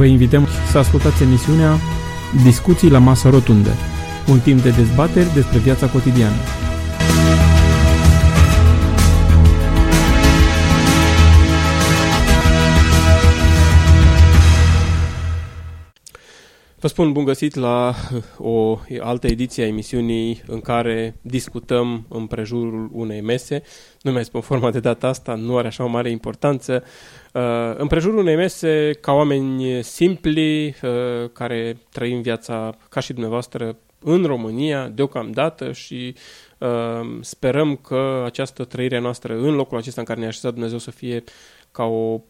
Vă invităm să ascultați emisiunea Discuții la masă rotundă, un timp de dezbateri despre viața cotidiană. Vă spun bun găsit la uh, o altă ediție a emisiunii în care discutăm în prejurul unei mese. Nu mai spun forma de data asta, nu are așa o mare importanță. Uh, în prejurul unei mese, ca oameni simpli, uh, care trăim viața ca și dumneavoastră în România, deocamdată și sperăm că această trăire noastră în locul acesta în care ne-a așezat Dumnezeu să fie ca o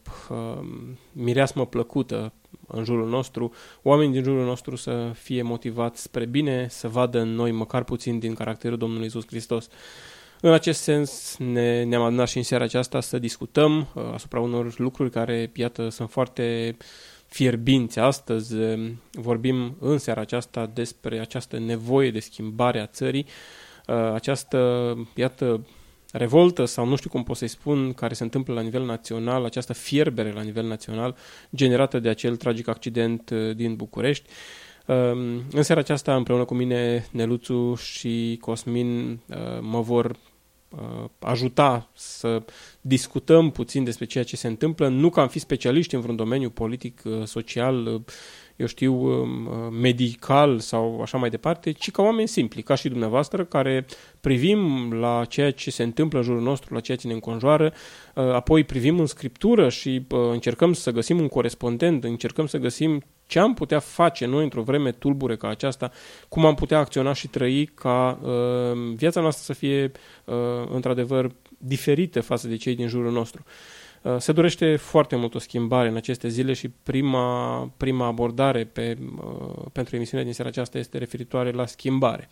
mireasmă plăcută în jurul nostru, oamenii din jurul nostru să fie motivați spre bine, să vadă în noi măcar puțin din caracterul Domnului Isus Hristos. În acest sens ne, ne-am adunat și în seara aceasta să discutăm uh, asupra unor lucruri care, iată, sunt foarte fierbinți astăzi. Vorbim în seara aceasta despre această nevoie de schimbare a țării, uh, această, iată, revoltă sau nu știu cum pot să-i spun, care se întâmplă la nivel național, această fierbere la nivel național generată de acel tragic accident uh, din București. Um, în seara aceasta, împreună cu mine, Neluțu și Cosmin uh, mă vor uh, ajuta să discutăm puțin despre ceea ce se întâmplă, nu că am fi specialiști în vreun domeniu politic, social, eu știu, um, uh, medical sau așa mai departe, ci ca oameni simpli, ca și dumneavoastră, care privim la ceea ce se întâmplă în jurul nostru, la ceea ce ne înconjoară, uh, apoi privim în scriptură și uh, încercăm să găsim un corespondent, încercăm să găsim ce am putea face noi într-o vreme tulbure ca aceasta, cum am putea acționa și trăi ca viața noastră să fie într-adevăr diferită față de cei din jurul nostru. Uh, se dorește foarte mult o schimbare în aceste zile și prima, prima abordare pe, uh, pentru emisiunea din seara aceasta este referitoare la schimbare.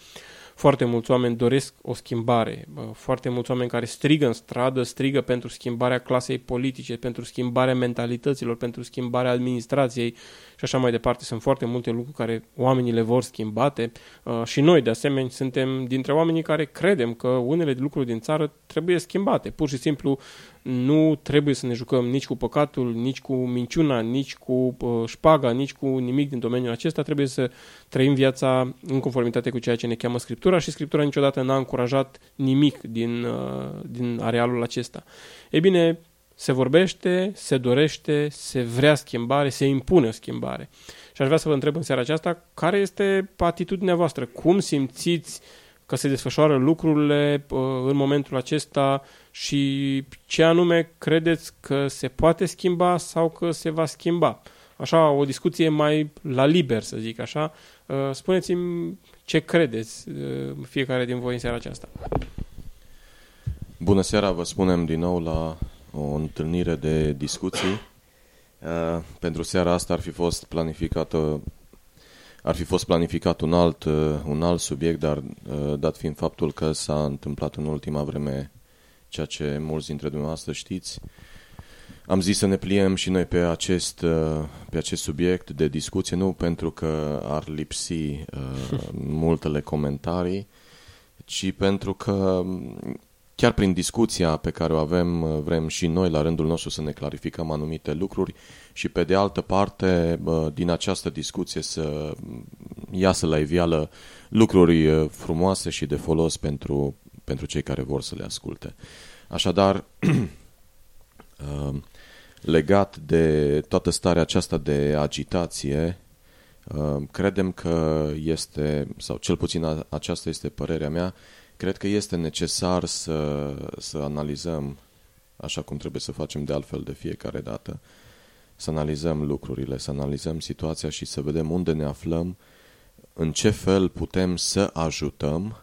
Foarte mulți oameni doresc o schimbare, foarte mulți oameni care strigă în stradă, strigă pentru schimbarea clasei politice, pentru schimbarea mentalităților, pentru schimbarea administrației și așa mai departe. Sunt foarte multe lucruri care oamenii le vor schimbate uh, și noi, de asemenea, suntem dintre oamenii care credem că unele lucruri din țară trebuie schimbate. Pur și simplu nu trebuie să ne jucăm nici cu păcatul, nici cu minciuna, nici cu uh, șpaga, nici cu nimic din domeniul acesta. Trebuie să trăim viața în conformitate cu ceea ce ne cheamă Scriptura și Scriptura niciodată n-a încurajat nimic din, uh, din arealul acesta. Ei bine, se vorbește, se dorește, se vrea schimbare, se impune o schimbare. Și aș vrea să vă întreb în seara aceasta care este atitudinea voastră, cum simțiți că se desfășoară lucrurile uh, în momentul acesta și ce anume credeți că se poate schimba sau că se va schimba. Așa, o discuție mai la liber, să zic așa. Uh, spuneți-mi ce credeți uh, fiecare din voi în seara aceasta. Bună seara, vă spunem din nou la o întâlnire de discuții. Uh, pentru seara asta ar fi fost planificată ar fi fost planificat un alt, un alt subiect, dar dat fiind faptul că s-a întâmplat în ultima vreme ceea ce mulți dintre dumneavoastră știți, am zis să ne pliem și noi pe acest, pe acest subiect de discuție, nu pentru că ar lipsi uh, multele comentarii, ci pentru că chiar prin discuția pe care o avem, uh, vrem și noi la rândul nostru să ne clarificăm anumite lucruri și pe de altă parte, din această discuție să iasă la iveală lucruri uh, frumoase și de folos pentru, pentru cei care vor să le asculte. Așadar, uh, legat de toată starea aceasta de agitație, credem că este, sau cel puțin aceasta este părerea mea, Cred că este necesar să, să analizăm, așa cum trebuie să facem de altfel de fiecare dată, să analizăm lucrurile, să analizăm situația și să vedem unde ne aflăm, în ce fel putem să ajutăm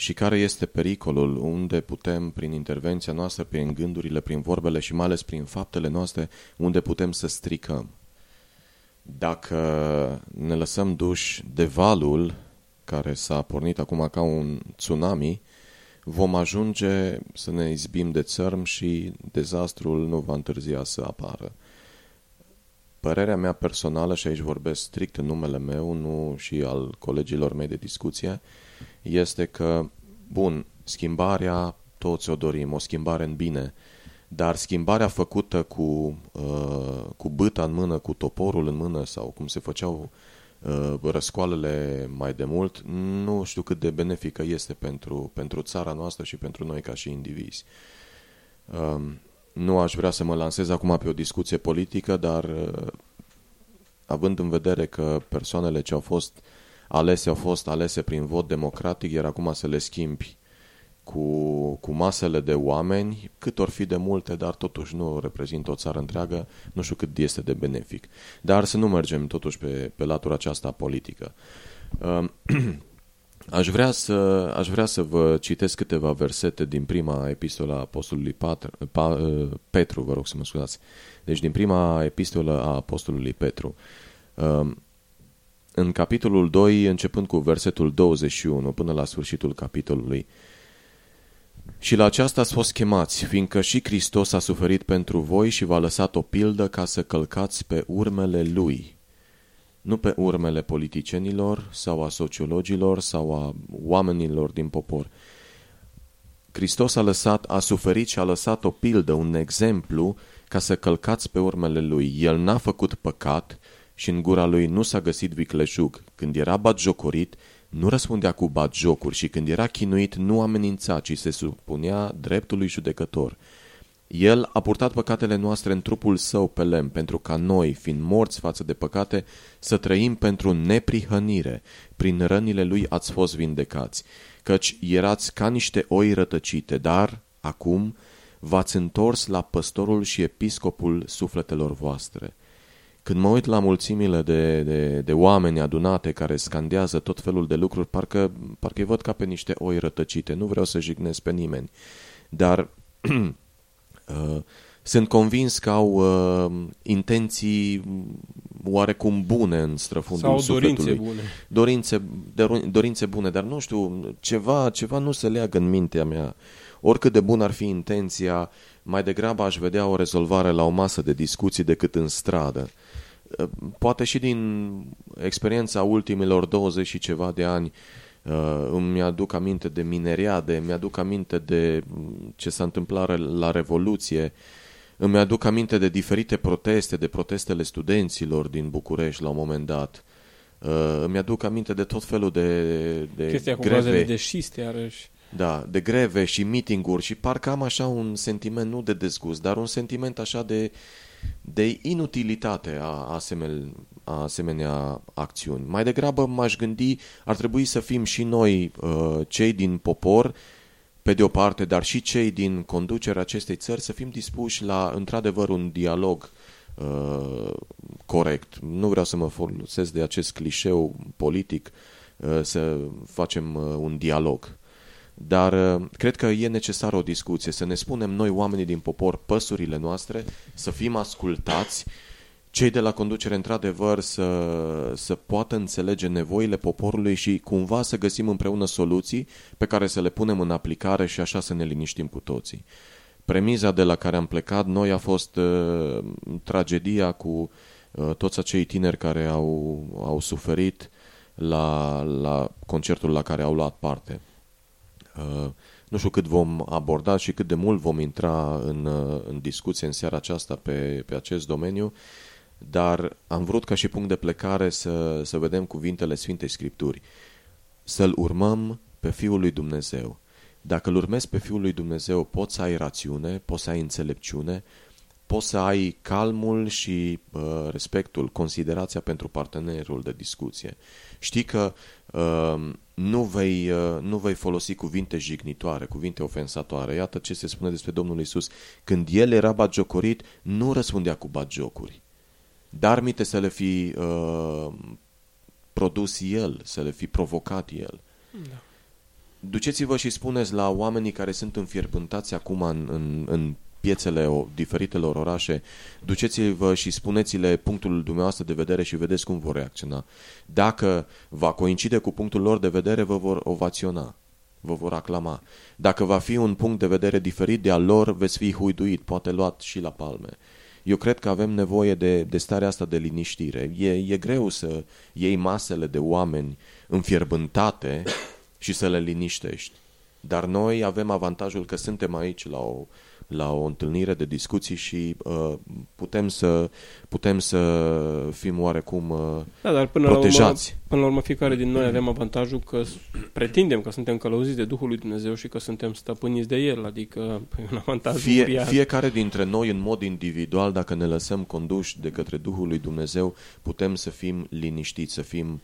și care este pericolul, unde putem, prin intervenția noastră, prin gândurile, prin vorbele și mai ales prin faptele noastre, unde putem să stricăm. Dacă ne lăsăm duși de valul care s-a pornit acum ca un tsunami, vom ajunge să ne izbim de țărm și dezastrul nu va întârzia să apară. Părerea mea personală, și aici vorbesc strict în numele meu, nu și al colegilor mei de discuție, este că, bun, schimbarea toți o dorim, o schimbare în bine, dar schimbarea făcută cu, uh, cu băta în mână, cu toporul în mână sau cum se făceau uh, răscoalele mai de mult, nu știu cât de benefică este pentru, pentru țara noastră și pentru noi ca și indivizi. Uh, nu aș vrea să mă lansez acum pe o discuție politică, dar uh, având în vedere că persoanele ce au fost alese au fost alese prin vot democratic, iar acum să le schimbi cu, cu masele de oameni, cât or fi de multe, dar totuși nu reprezintă o țară întreagă, nu știu cât este de benefic. Dar să nu mergem totuși pe, pe latura aceasta politică. Aș vrea, să, aș vrea să vă citesc câteva versete din prima epistolă a Apostolului Patru, pa, Petru, vă rog să mă scuzați. Deci din prima epistolă a Apostolului Petru. În capitolul 2, începând cu versetul 21 până la sfârșitul capitolului, și la aceasta ați fost chemați, fiindcă și Hristos a suferit pentru voi și v-a lăsat o pildă ca să călcați pe urmele Lui, nu pe urmele politicienilor sau a sociologilor sau a oamenilor din popor. Hristos a lăsat, a suferit și a lăsat o pildă, un exemplu, ca să călcați pe urmele Lui. El n-a făcut păcat și în gura Lui nu s-a găsit vicleșug. Când era batjocorit, nu răspundea cu jocuri și când era chinuit nu amenința, ci se supunea dreptului judecător. El a purtat păcatele noastre în trupul său pe lemn, pentru ca noi, fiind morți față de păcate, să trăim pentru neprihănire. Prin rănile lui ați fost vindecați, căci erați ca niște oi rătăcite, dar, acum, v-ați întors la păstorul și episcopul sufletelor voastre. Când mă uit la mulțimile de, de, de oameni adunate care scandează tot felul de lucruri, parcă, parcă îi văd ca pe niște oi rătăcite. Nu vreau să jignesc pe nimeni. Dar uh, sunt convins că au uh, intenții oarecum bune în străfundul Sau dorințe bune. Dorințe, dorințe bune, dar nu știu, ceva, ceva nu se leagă în mintea mea. Oricât de bun ar fi intenția, mai degrabă aș vedea o rezolvare la o masă de discuții decât în stradă. Uh, poate și din experiența ultimilor 20 și ceva de ani uh, îmi aduc aminte de mineriade, îmi aduc aminte de ce s-a întâmplat la Revoluție, îmi aduc aminte de diferite proteste, de protestele studenților din București la un moment dat. Uh, îmi aduc aminte de tot felul de, de Chestia greve. cu de șiste, iarăși. Da, de greve și meeting-uri și parcă am așa un sentiment, nu de dezgust, dar un sentiment așa de, de inutilitate a, asemel, a asemenea acțiuni. Mai degrabă m-aș gândi, ar trebui să fim și noi, uh, cei din popor, pe de o parte, dar și cei din conducerea acestei țări, să fim dispuși la, într-adevăr, un dialog uh, corect. Nu vreau să mă folosesc de acest clișeu politic, uh, să facem uh, un dialog. Dar uh, cred că e necesară o discuție, să ne spunem noi, oamenii din popor, păsurile noastre, să fim ascultați, cei de la conducere, într-adevăr, să, să poată înțelege nevoile poporului și cumva să găsim împreună soluții pe care să le punem în aplicare și așa să ne liniștim cu toții. Premiza de la care am plecat noi a fost uh, tragedia cu uh, toți acei tineri care au, au suferit la, la concertul la care au luat parte. Uh, nu știu cât vom aborda și cât de mult vom intra în, uh, în discuție în seara aceasta pe, pe acest domeniu, dar am vrut ca și punct de plecare să, să vedem cuvintele Sfintei Scripturi. Să-L urmăm pe Fiul lui Dumnezeu. Dacă îl urmezi pe Fiul lui Dumnezeu, poți să ai rațiune, poți să ai înțelepciune, poți să ai calmul și uh, respectul, considerația pentru partenerul de discuție. Știi că uh, nu, vei, uh, nu vei folosi cuvinte jignitoare, cuvinte ofensatoare. Iată ce se spune despre Domnul Isus. Când El era bagiocorit, nu răspundea cu bagiocuri. Dar mite să le fi uh, produs El, să le fi provocat El. Da. Duceți-vă și spuneți la oamenii care sunt înfierbântați acum în, în, în piețele diferitelor orașe, duceți-vă și spuneți-le punctul dumneavoastră de vedere și vedeți cum vor reacționa. Dacă va coincide cu punctul lor de vedere, vă vor ovaționa, vă vor aclama. Dacă va fi un punct de vedere diferit de al lor, veți fi huiduit, poate luat și la palme. Eu cred că avem nevoie de, de starea asta de liniștire. E, e greu să iei masele de oameni înfierbântate și să le liniștești. Dar noi avem avantajul că suntem aici la o la o întâlnire de discuții și uh, putem, să, putem să fim oarecum uh, da, dar până protejați. La urmă, până la urmă fiecare din noi avem avantajul că pretindem că suntem călăuziți de Duhul lui Dumnezeu și că suntem stăpâniți de El, adică un avantaj Fie, uriaș. Fiecare dintre noi în mod individual, dacă ne lăsăm conduși de către Duhul lui Dumnezeu, putem să fim liniștiți, să fim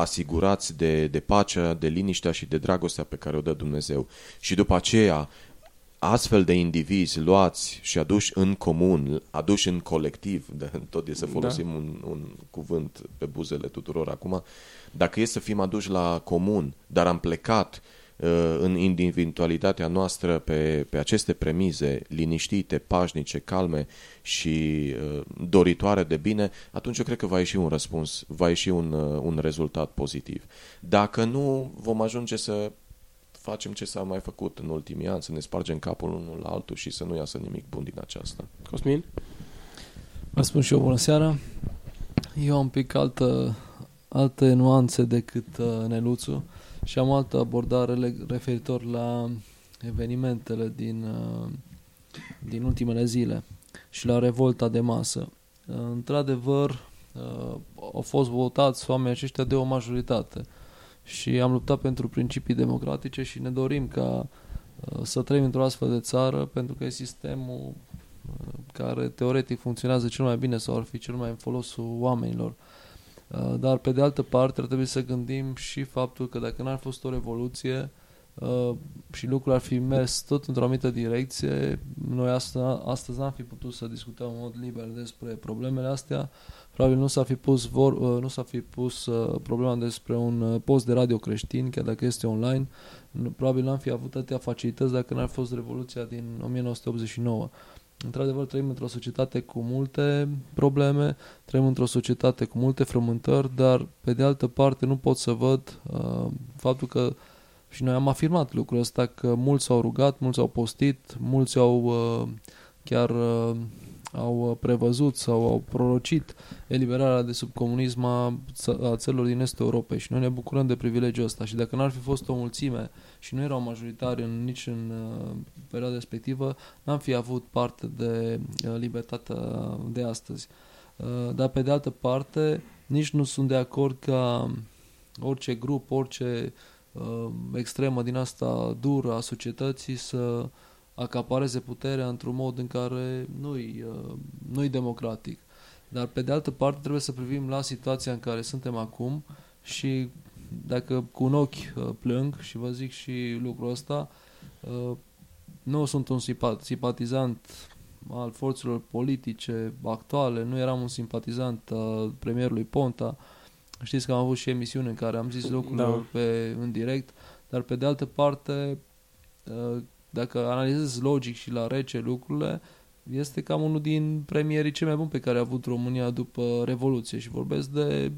asigurați de, de pacea, de liniștea și de dragostea pe care o dă Dumnezeu. Și după aceea, astfel de indivizi luați și aduși în comun, aduși în colectiv, de, tot e să da. folosim da. un, un cuvânt pe buzele tuturor acum, dacă e să fim aduși la comun, dar am plecat uh, în individualitatea noastră pe, pe aceste premize liniștite, pașnice, calme și uh, doritoare de bine, atunci eu cred că va ieși un răspuns, va ieși un, uh, un rezultat pozitiv. Dacă nu, vom ajunge să facem ce s-a mai făcut în ultimii ani, să ne spargem capul unul la altul și să nu iasă nimic bun din aceasta. Cosmin? Vă spun și eu bună seara. Eu am un pic altă, alte nuanțe decât uh, Neluțu și am altă abordare referitor la evenimentele din, uh, din ultimele zile și la revolta de masă. Uh, într-adevăr, uh, au fost votați oamenii aceștia de o majoritate și am luptat pentru principii democratice și ne dorim ca uh, să trăim într-o astfel de țară pentru că e sistemul uh, care teoretic funcționează cel mai bine sau ar fi cel mai în folosul oamenilor. Uh, dar pe de altă parte ar trebui să gândim și faptul că dacă n-ar fost o revoluție și lucrurile ar fi mers tot într-o anumită direcție, noi astăzi, astăzi n-am fi putut să discutăm în mod liber despre problemele astea probabil nu s-ar fi pus, vor, uh, nu s-ar fi pus uh, problema despre un uh, post de radio creștin, chiar dacă este online. Probabil n-am fi avut atâtea facilități dacă n-ar fost Revoluția din 1989. Într-adevăr, trăim într-o societate cu multe probleme, trăim într-o societate cu multe frământări, dar, pe de altă parte, nu pot să văd uh, faptul că și noi am afirmat lucrul ăsta că mulți s-au rugat, mulți au postit, mulți au uh, chiar uh, au uh, prevăzut sau au prorocit eliberarea de sub comunism a, a țărilor din estul Europei și noi ne bucurăm de privilegiul ăsta și dacă n-ar fi fost o mulțime și nu erau majoritari în, nici în uh, perioada respectivă, n-am fi avut parte de uh, libertatea de astăzi. Uh, dar pe de altă parte, nici nu sunt de acord ca orice grup, orice uh, extremă din asta dură a societății să uh, acapareze puterea într-un mod în care nu-i, uh, nu-i democratic. Dar pe de altă parte trebuie să privim la situația în care suntem acum și dacă cu un ochi uh, plâng și vă zic și lucrul ăsta, uh, nu sunt un simpatizant al forțelor politice actuale, nu eram un simpatizant al premierului Ponta. Știți că am avut și emisiune în care am zis lucrurile da. pe, în direct, dar pe de altă parte dacă analizezi logic și la rece lucrurile, este cam unul din premierii cei mai buni pe care a avut România după Revoluție și vorbesc de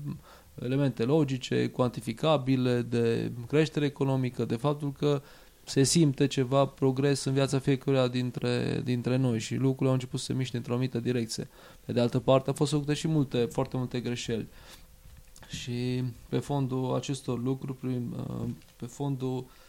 elemente logice, cuantificabile, de creștere economică, de faptul că se simte ceva progres în viața fiecăruia dintre, dintre noi și lucrurile au început să se miște într-o anumită direcție. Pe de altă parte, au fost făcute și multe, foarte multe greșeli. Și pe fondul acestor lucruri, pe fondul Uh,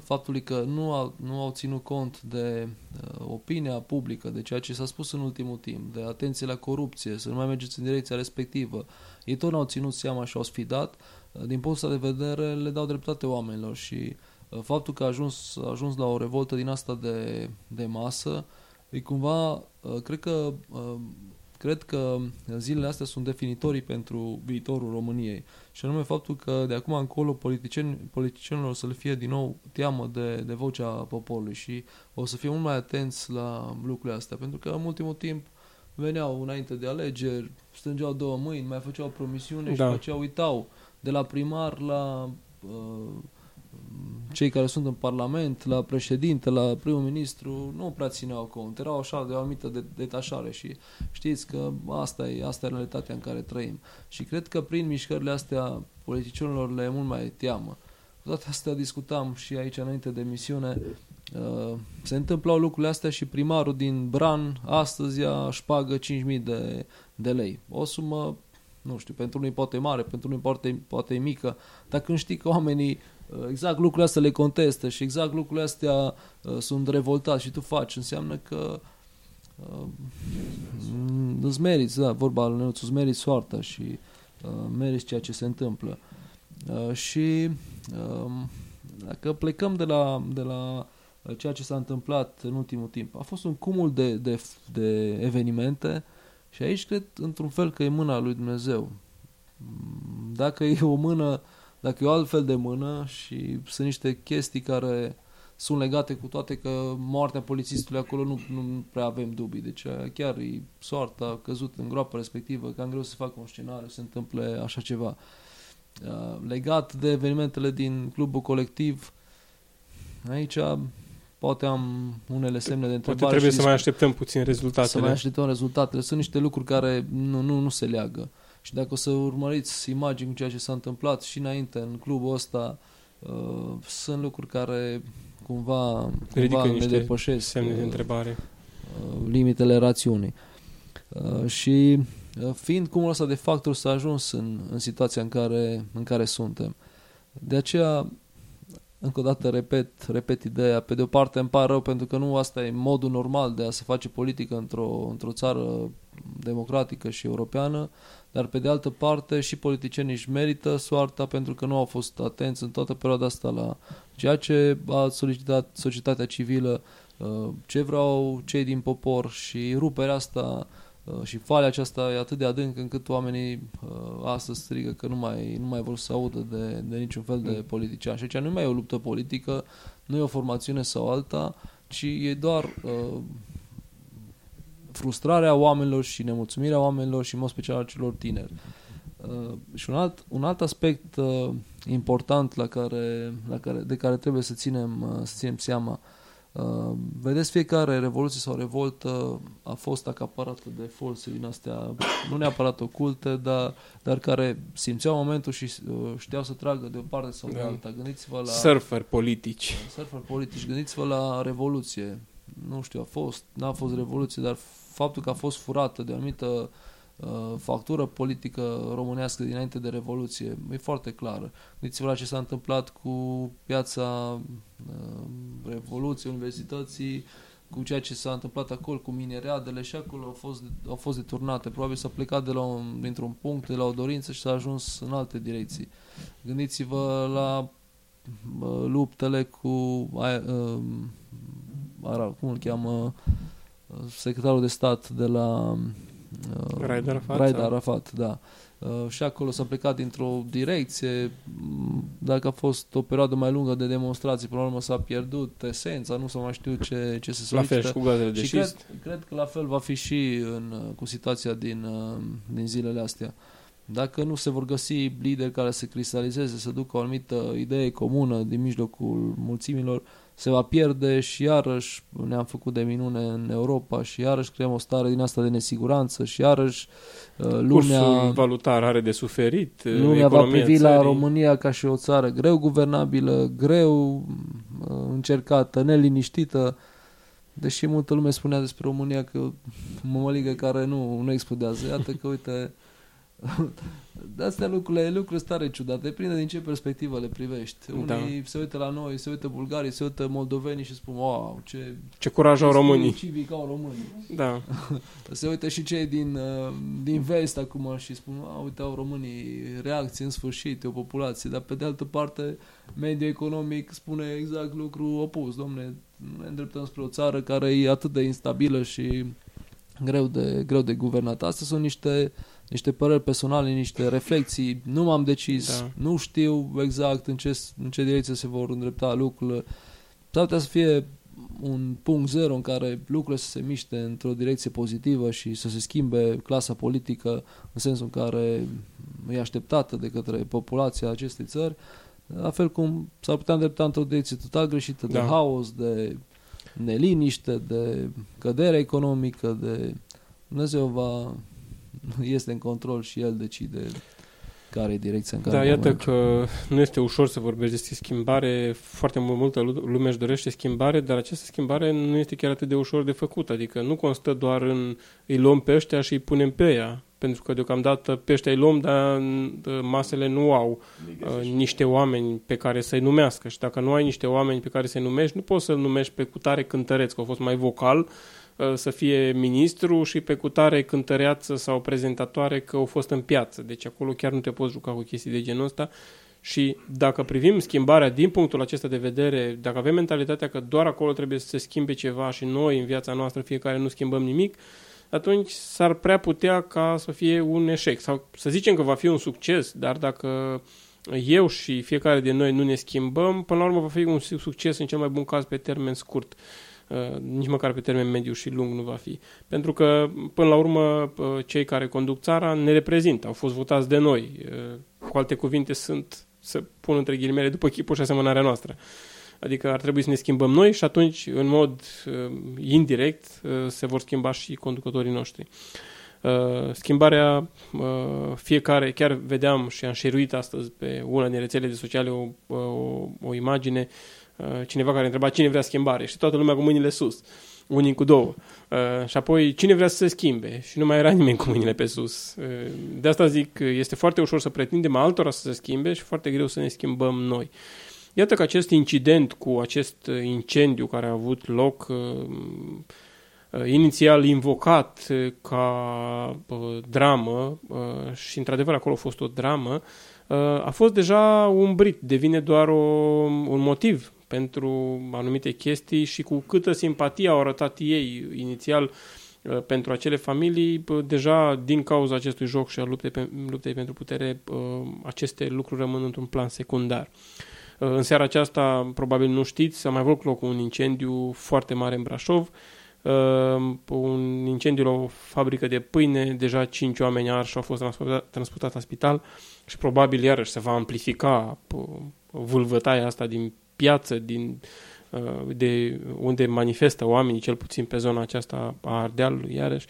faptului că nu au, nu au ținut cont de uh, opinia publică, de ceea ce s-a spus în ultimul timp, de atenție la corupție, să nu mai mergeți în direcția respectivă. Ei tot n-au ținut seama și au sfidat. Uh, din punctul de vedere, le dau dreptate oamenilor și uh, faptul că a ajuns, a ajuns la o revoltă din asta de, de masă, e cumva, uh, cred că uh, cred că zilele astea sunt definitorii pentru viitorul României. Și anume faptul că de acum încolo politicieni, politicienilor o să le fie din nou teamă de, de vocea poporului și o să fie mult mai atenți la lucrurile astea. Pentru că în ultimul timp veneau înainte de alegeri, strângeau două mâini, mai făceau promisiune da. și după aceea uitau de la primar la uh, cei care sunt în Parlament, la președinte, la primul ministru, nu prea țineau cont. Erau așa de o anumită de, detașare și știți că asta e, asta e realitatea în care trăim. Și cred că prin mișcările astea politicienilor le e mult mai teamă. Cu toate astea discutam și aici înainte de emisiune, uh, se întâmplau lucrurile astea și primarul din Bran astăzi ia șpagă 5.000 de, de lei. O sumă, nu știu, pentru unii poate mare, pentru unii poate, poate mică, dar când știi că oamenii uh, exact lucrurile astea le contestă și exact lucrurile astea uh, sunt revoltați și tu faci, înseamnă că uh, îți meriți, da, vorba lui Nenuț, îți meriți soarta și uh, meriți ceea ce se întâmplă. Uh, și uh, dacă plecăm de la, de la ceea ce s-a întâmplat în ultimul timp, a fost un cumul de, de, de evenimente și aici cred într-un fel că e mâna lui Dumnezeu. Dacă e o mână, dacă e o altfel de mână și sunt niște chestii care sunt legate cu toate că moartea polițistului acolo nu, nu prea avem dubii. Deci chiar e soarta a căzut în groapa respectivă, cam greu să facă un scenariu, să întâmple așa ceva. Legat de evenimentele din clubul colectiv, aici poate am unele semne de întrebare. Poate trebuie să mai așteptăm puțin rezultatele. Să mai așteptăm rezultatele. Sunt niște lucruri care nu, nu, nu se leagă. Și dacă o să urmăriți imagini cu ceea ce s-a întâmplat și înainte în clubul ăsta, uh, sunt lucruri care cumva, cumva ne depășesc semne de uh, întrebare. Uh, limitele rațiunii. Uh, și uh, fiind cumul ăsta de factori s-a ajuns în, în situația în care, în care suntem. De aceea încă o dată repet, repet ideea, pe de o parte îmi pare rău pentru că nu asta e modul normal de a se face politică într-o, într-o țară democratică și europeană, dar pe de altă parte și politicienii își merită soarta pentru că nu au fost atenți în toată perioada asta la ceea ce a solicitat societatea civilă, uh, ce vreau cei din popor și ruperea asta Uh, și falea aceasta e atât de adâncă încât oamenii uh, astăzi strigă că nu mai, nu mai vor să audă de, de niciun fel de mm. politician. Și aici nu mai e o luptă politică, nu e o formațiune sau alta, ci e doar uh, frustrarea oamenilor și nemulțumirea oamenilor și în mod special a celor tineri. Uh, și un alt, un alt aspect uh, important la care, la care, de care trebuie să ținem, uh, să ținem seama uh, Uh, vedeți, fiecare revoluție sau revoltă a fost acaparată de forțe din astea, nu neapărat oculte, dar, dar care simțeau momentul și uh, știau să tragă de o parte sau de da. alta. Gândiți-vă la... Surfer politici. Surfer politici. Gândiți-vă la revoluție. Nu știu, a fost, n-a fost revoluție, dar faptul că a fost furată de o anumită uh, Uh, factură politică românească dinainte de Revoluție e foarte clară. Gândiți-vă la ce s-a întâmplat cu piața uh, Revoluției, Universității, cu ceea ce s-a întâmplat acolo, cu minereadele și acolo au fost, au fost deturnate. Probabil s-a plecat de la un, dintr-un punct, de la o dorință și s-a ajuns în alte direcții. Gândiți-vă la uh, luptele cu uh, uh, cum îl cheamă secretarul de stat de la Uh, Raed Arafat. Raed Arafat, da. Uh, și acolo s-a plecat dintr-o direcție, mm, dacă a fost o perioadă mai lungă de demonstrații, până la urmă s-a pierdut esența, nu s-a mai știut ce, ce se solicită. La fel și cu gazele de și cred, cred că la fel va fi și în, uh, cu situația din, din zilele astea. Dacă nu se vor găsi lideri care să cristalizeze, să ducă o anumită idee comună din mijlocul mulțimilor, uh, se va pierde și iarăși ne-am făcut de minune în Europa și iarăși creăm o stare din asta de nesiguranță și iarăși uh, lumea... Cursul valutar are de suferit. Uh, lumea va privi țării. la România ca și o țară greu guvernabilă, greu uh, încercată, neliniștită, deși multă lume spunea despre România că mămăligă care nu, nu explodează. Iată că, uite, de astea lucrurile, lucruri stare ciudate. Depinde din ce perspectivă le privești. Da. Unii se uită la noi, se uită bulgarii, se uită moldovenii și spun, wow, ce... Ce curaj au românii. Civic au românii. Da. se uită și cei din, uh, din vest acum și spun, wow, uite, au românii reacții în sfârșit, o populație. Dar pe de altă parte, mediul economic spune exact lucru opus. Domne, ne îndreptăm spre o țară care e atât de instabilă și greu de, greu de guvernat. Astea sunt niște niște păreri personale, niște reflexii, nu m-am decis, da. nu știu exact în ce, în ce direcție se vor îndrepta lucrurile. S-ar putea să fie un punct zero în care lucrurile să se miște într-o direcție pozitivă și să se schimbe clasa politică în sensul în care e așteptată de către populația acestei țări, la fel cum s-ar putea îndrepta într-o direcție total greșită, de da. haos, de neliniște, de cădere economică, de Dumnezeu va este în control și el decide care e direcția în care Da, iată că nu este ușor să vorbești despre schimbare, foarte multă lume își dorește schimbare, dar această schimbare nu este chiar atât de ușor de făcut, adică nu constă doar în îi luăm pe ăștia și îi punem pe ea, pentru că deocamdată pe ăștia îi luăm, dar uh, masele nu au uh, niște oameni pe care să-i numească. Și dacă nu ai niște oameni pe care să-i numești, nu poți să-l numești pe cutare cântăreț, că a fost mai vocal, să fie ministru și pe cutare cântăreață sau prezentatoare că au fost în piață. Deci acolo chiar nu te poți juca cu chestii de genul ăsta. Și dacă privim schimbarea din punctul acesta de vedere, dacă avem mentalitatea că doar acolo trebuie să se schimbe ceva și noi în viața noastră fiecare nu schimbăm nimic, atunci s-ar prea putea ca să fie un eșec. Sau să zicem că va fi un succes, dar dacă eu și fiecare din noi nu ne schimbăm, până la urmă va fi un succes în cel mai bun caz pe termen scurt. Uh, nici măcar pe termen mediu și lung nu va fi. Pentru că, până la urmă, uh, cei care conduc țara ne reprezintă, au fost votați de noi. Uh, cu alte cuvinte, sunt să pun între ghilimele, după chipul și asemănarea noastră. Adică ar trebui să ne schimbăm noi și atunci, în mod uh, indirect, uh, se vor schimba și conducătorii noștri. Uh, schimbarea, uh, fiecare, chiar vedeam și am șeruit astăzi pe una din rețelele de sociale o, o, o imagine, uh, cineva care întreba cine vrea schimbare și toată lumea cu mâinile sus. Uh, unii cu două. Uh, și apoi, cine vrea să se schimbe? Și nu mai era nimeni cu mâinile pe sus. Uh, de asta zic, este foarte ușor să pretindem altora să se schimbe și foarte greu să ne schimbăm noi. Iată că acest incident cu acest incendiu care a avut loc, uh, uh, inițial invocat uh, ca uh, dramă, uh, și într-adevăr acolo a fost o dramă, uh, a fost deja umbrit, devine doar o, un motiv pentru anumite chestii și cu câtă simpatie au arătat ei inițial uh, pentru acele familii, deja din cauza acestui joc și a luptei, pe, luptei pentru putere, uh, aceste lucruri rămân într-un plan secundar. Uh, în seara aceasta, probabil nu știți, s-a mai avut loc un incendiu foarte mare în Brașov, un incendiu la o fabrică de pâine, deja cinci oameni arși au fost transportați la spital și probabil iarăși se va amplifica vâlvătaia asta din piață, din, uh, de unde manifestă oamenii, cel puțin pe zona aceasta a Ardealului, iarăși.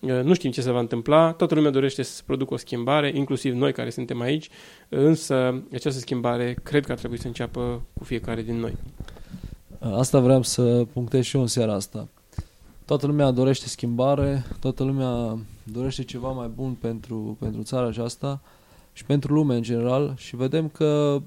Uh, nu știm ce se va întâmpla, toată lumea dorește să se producă o schimbare, inclusiv noi care suntem aici, însă această schimbare cred că ar trebui să înceapă cu fiecare din noi. Asta vreau să punctez și eu în seara asta. Toată lumea dorește schimbare, toată lumea dorește ceva mai bun pentru, pentru țara aceasta și pentru lume în general și vedem că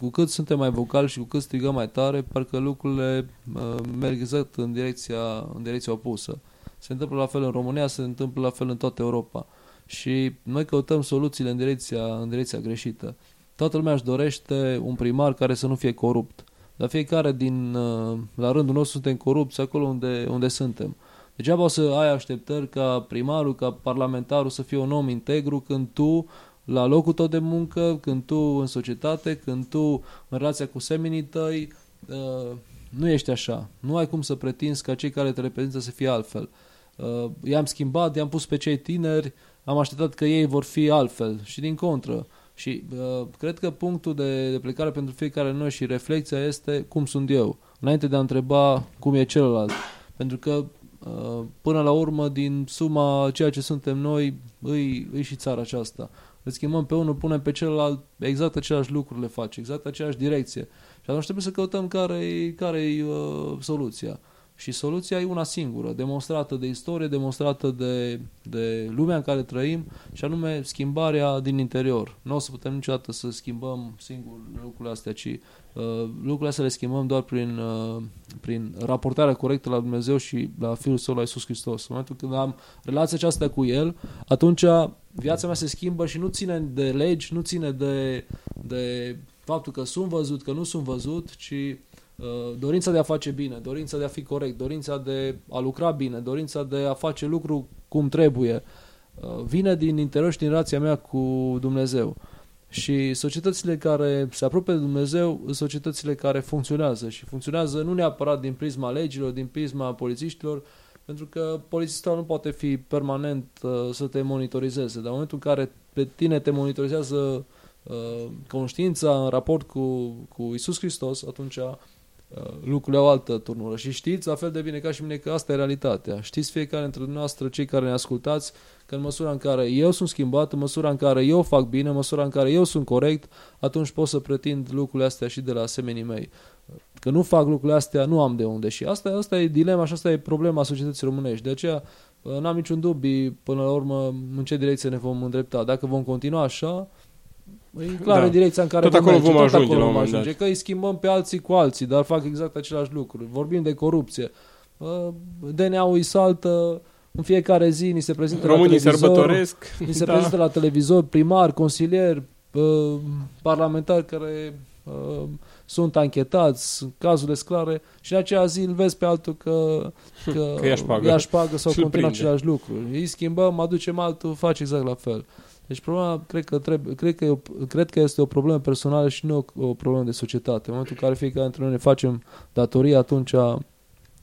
cu cât suntem mai vocali și cu cât strigăm mai tare, parcă lucrurile uh, merg exact în direcția, în direcția opusă. Se întâmplă la fel în România, se întâmplă la fel în toată Europa. Și noi căutăm soluțiile în direcția, în direcția greșită. Toată lumea își dorește un primar care să nu fie corupt. Dar fiecare din, uh, la rândul nostru suntem corupți acolo unde, unde suntem. Degeaba o să ai așteptări ca primarul, ca parlamentarul să fie un om integru când tu la locul tău de muncă, când tu în societate, când tu în relația cu seminii tăi, uh, nu ești așa. Nu ai cum să pretinzi ca cei care te reprezintă să fie altfel. Uh, i-am schimbat, i-am pus pe cei tineri, am așteptat că ei vor fi altfel și din contră. Și uh, cred că punctul de, de plecare pentru fiecare noi și reflexia este cum sunt eu, înainte de a întreba cum e celălalt. Pentru că uh, până la urmă, din suma ceea ce suntem noi, îi, îi și țara aceasta îl schimbăm pe unul, punem pe celălalt, exact același lucru le face, exact aceeași direcție. Și atunci trebuie să căutăm care-i, care-i uh, soluția. Și soluția e una singură, demonstrată de istorie, demonstrată de, de lumea în care trăim, și anume schimbarea din interior. Nu o să putem niciodată să schimbăm singur lucrurile astea, ci uh, lucrurile astea le schimbăm doar prin, uh, prin raportarea corectă la Dumnezeu și la Fiul Său, la Iisus Hristos. În momentul când am relația aceasta cu El, atunci viața mea se schimbă și nu ține de legi, nu ține de, de faptul că sunt văzut, că nu sunt văzut, ci Uh, dorința de a face bine, dorința de a fi corect, dorința de a lucra bine, dorința de a face lucru cum trebuie, uh, vine din interior și din relația mea cu Dumnezeu. Și societățile care se apropie de Dumnezeu sunt societățile care funcționează și funcționează nu neapărat din prisma legilor, din prisma polițiștilor, pentru că polițistul nu poate fi permanent uh, să te monitorizeze. Dar în momentul în care pe tine te monitorizează uh, conștiința în raport cu, cu Isus Hristos, atunci Uh, lucrurile au altă turnură. Și știți, la fel de bine ca și mine, că asta e realitatea. Știți fiecare dintre dumneavoastră, cei care ne ascultați, că în măsura în care eu sunt schimbat, în măsura în care eu fac bine, în măsura în care eu sunt corect, atunci pot să pretind lucrurile astea și de la asemenii mei. Că nu fac lucrurile astea, nu am de unde. Și asta, asta e dilema și asta e problema societății românești. De aceea Uh, N-am niciun dubii, până la urmă, în ce direcție ne vom îndrepta. Dacă vom continua așa, e clară Da. direcția în care Tot acolo merge, vom tot ajunge acolo la un vom moment ajunge. Că îi schimbăm pe alții cu alții, dar fac exact același lucru. Vorbim de corupție. Uh, DNA-ul îi saltă, în fiecare zi ni se prezintă Românii la televizor, sărbătoresc. Ni se da. prezintă la televizor primari, consilieri, uh, parlamentari care uh, sunt anchetați, cazurile sclare și în aceea zi îl vezi pe altul că, că, Că ia șpagă. ia șpagă sau Și-l continuă prinde. același lucru. Îi schimbăm, aducem altul, face exact la fel. Deci problema, cred că, trebuie, cred, că e o, cred că este o problemă personală și nu o, o problemă de societate. În momentul în care fiecare dintre noi ne facem datoria, atunci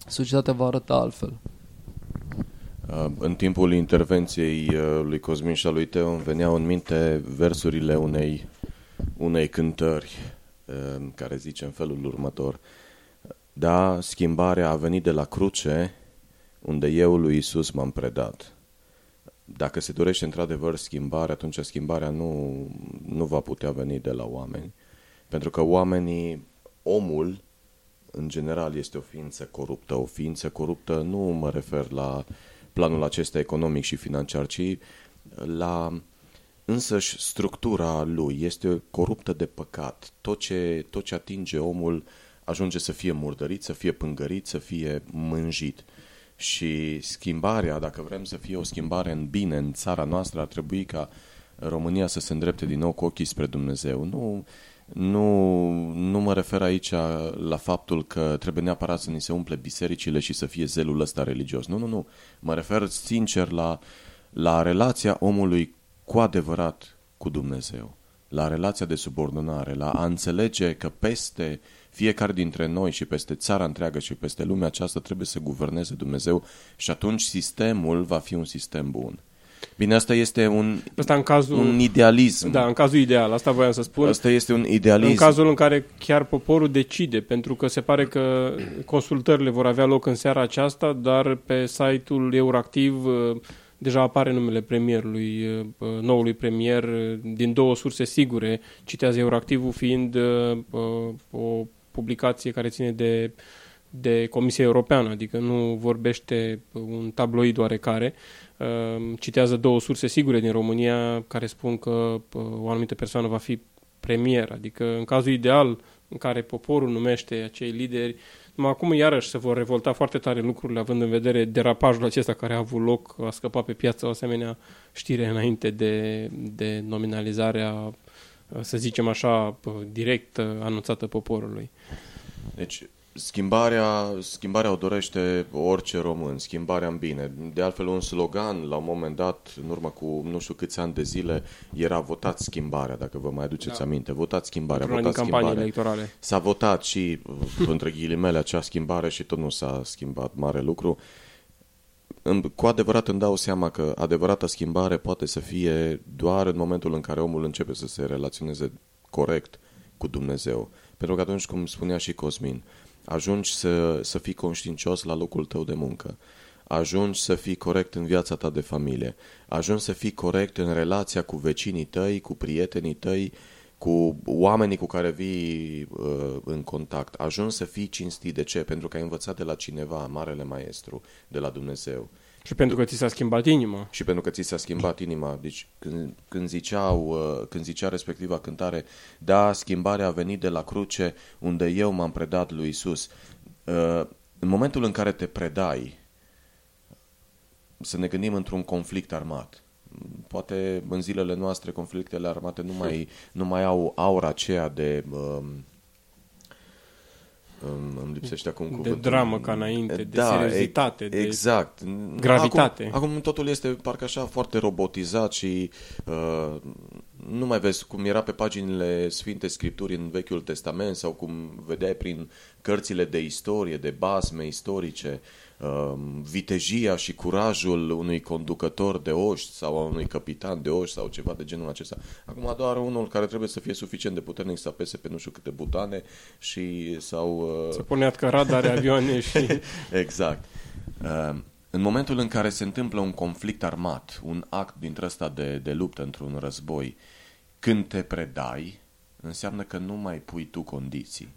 societatea va arăta altfel. Uh, În timpul intervenției uh, lui Cosmin și a lui Teo îmi veneau în minte versurile unei, unei cântări uh, care zice în felul următor. Da, schimbarea a venit de la cruce, unde eu lui Isus m-am predat. Dacă se dorește într-adevăr schimbare, atunci schimbarea nu, nu va putea veni de la oameni. Pentru că oamenii, omul, în general, este o ființă coruptă. O ființă coruptă nu mă refer la planul acesta economic și financiar, ci la însăși structura lui. Este coruptă de păcat. Tot ce, tot ce atinge omul ajunge să fie murdărit, să fie pângărit, să fie mânjit. Și schimbarea, dacă vrem să fie o schimbare în bine în țara noastră, ar trebui ca România să se îndrepte din nou cu ochii spre Dumnezeu. Nu, nu, nu mă refer aici la faptul că trebuie neapărat să ni se umple bisericile și să fie zelul ăsta religios. Nu, nu, nu. Mă refer sincer la, la relația omului cu adevărat cu Dumnezeu. La relația de subordonare, la a înțelege că peste fiecare dintre noi și peste țara întreagă și peste lumea aceasta trebuie să guverneze Dumnezeu și atunci sistemul va fi un sistem bun. Bine, asta este un, Asta în cazul, un idealism. da, în cazul ideal, asta voiam să spun. Asta este un idealism. În cazul în care chiar poporul decide, pentru că se pare că consultările vor avea loc în seara aceasta, dar pe site-ul Euractiv uh, deja apare numele premierului, uh, noului premier, uh, din două surse sigure, citează Euractivul fiind uh, uh, o publicație care ține de, de Comisia Europeană, adică nu vorbește un tabloid oarecare, uh, citează două surse sigure din România care spun că uh, o anumită persoană va fi premier, adică în cazul ideal în care poporul numește acei lideri, numai acum iarăși se vor revolta foarte tare lucrurile având în vedere derapajul acesta care a avut loc, a scăpat pe piață o asemenea știre înainte de, de nominalizarea, să zicem așa, direct anunțată poporului. Deci, schimbarea, schimbarea o dorește orice român, schimbarea în bine. De altfel, un slogan, la un moment dat, în urmă cu nu știu câți ani de zile, era votat schimbarea, dacă vă mai aduceți Da. aminte. Votat schimbarea, Una din votat campanii schimbarea. electorale. S-a votat și, uh, între ghilimele, acea schimbare și tot nu s-a schimbat mare lucru. Îmi- Cu adevărat îmi dau seama că adevărata schimbare poate să fie doar în momentul în care omul începe să se relaționeze corect cu Dumnezeu. Pentru că atunci, cum spunea și Cosmin, ajungi să, să fii conștiincios la locul tău de muncă, ajungi să fii corect în viața ta de familie, ajungi să fii corect în relația cu vecinii tăi, cu prietenii tăi, cu oamenii cu care vii uh, în contact. Ajungi să fii cinstit. De ce? Pentru că ai învățat de la cineva, Marele Maestru, de la Dumnezeu. Și pentru că ți s-a schimbat inima. Și pentru că ți s-a schimbat inima. Deci când, când, ziceau, uh, când zicea respectiva cântare, da, schimbarea a venit de la cruce unde eu m-am predat lui Isus. Uh, În momentul în care te predai, să ne gândim într-un conflict armat. Poate în zilele noastre conflictele armate nu mai, nu mai au aura aceea de... Um, um, îmi lipsește acum De cuvântul. dramă ca înainte, de Da, seriozitate, de Exact. gravitate. Acum, acum totul este parcă așa foarte robotizat și uh, nu mai vezi cum era pe paginile Sfinte Scripturi în Vechiul Testament sau cum vedeai prin cărțile de istorie, de basme istorice, uh, vitejia și curajul unui conducător de oști sau a unui capitan de oști sau ceva de genul acesta. Acum doar unul care trebuie să fie suficient de puternic să apese pe nu știu câte butane și sau... Uh, să pornească radare, avioane și... Exact. Uh, În momentul în care se întâmplă un conflict armat, un act dintre ăsta de, de luptă într-un război, când te predai, înseamnă că nu mai pui tu condiții.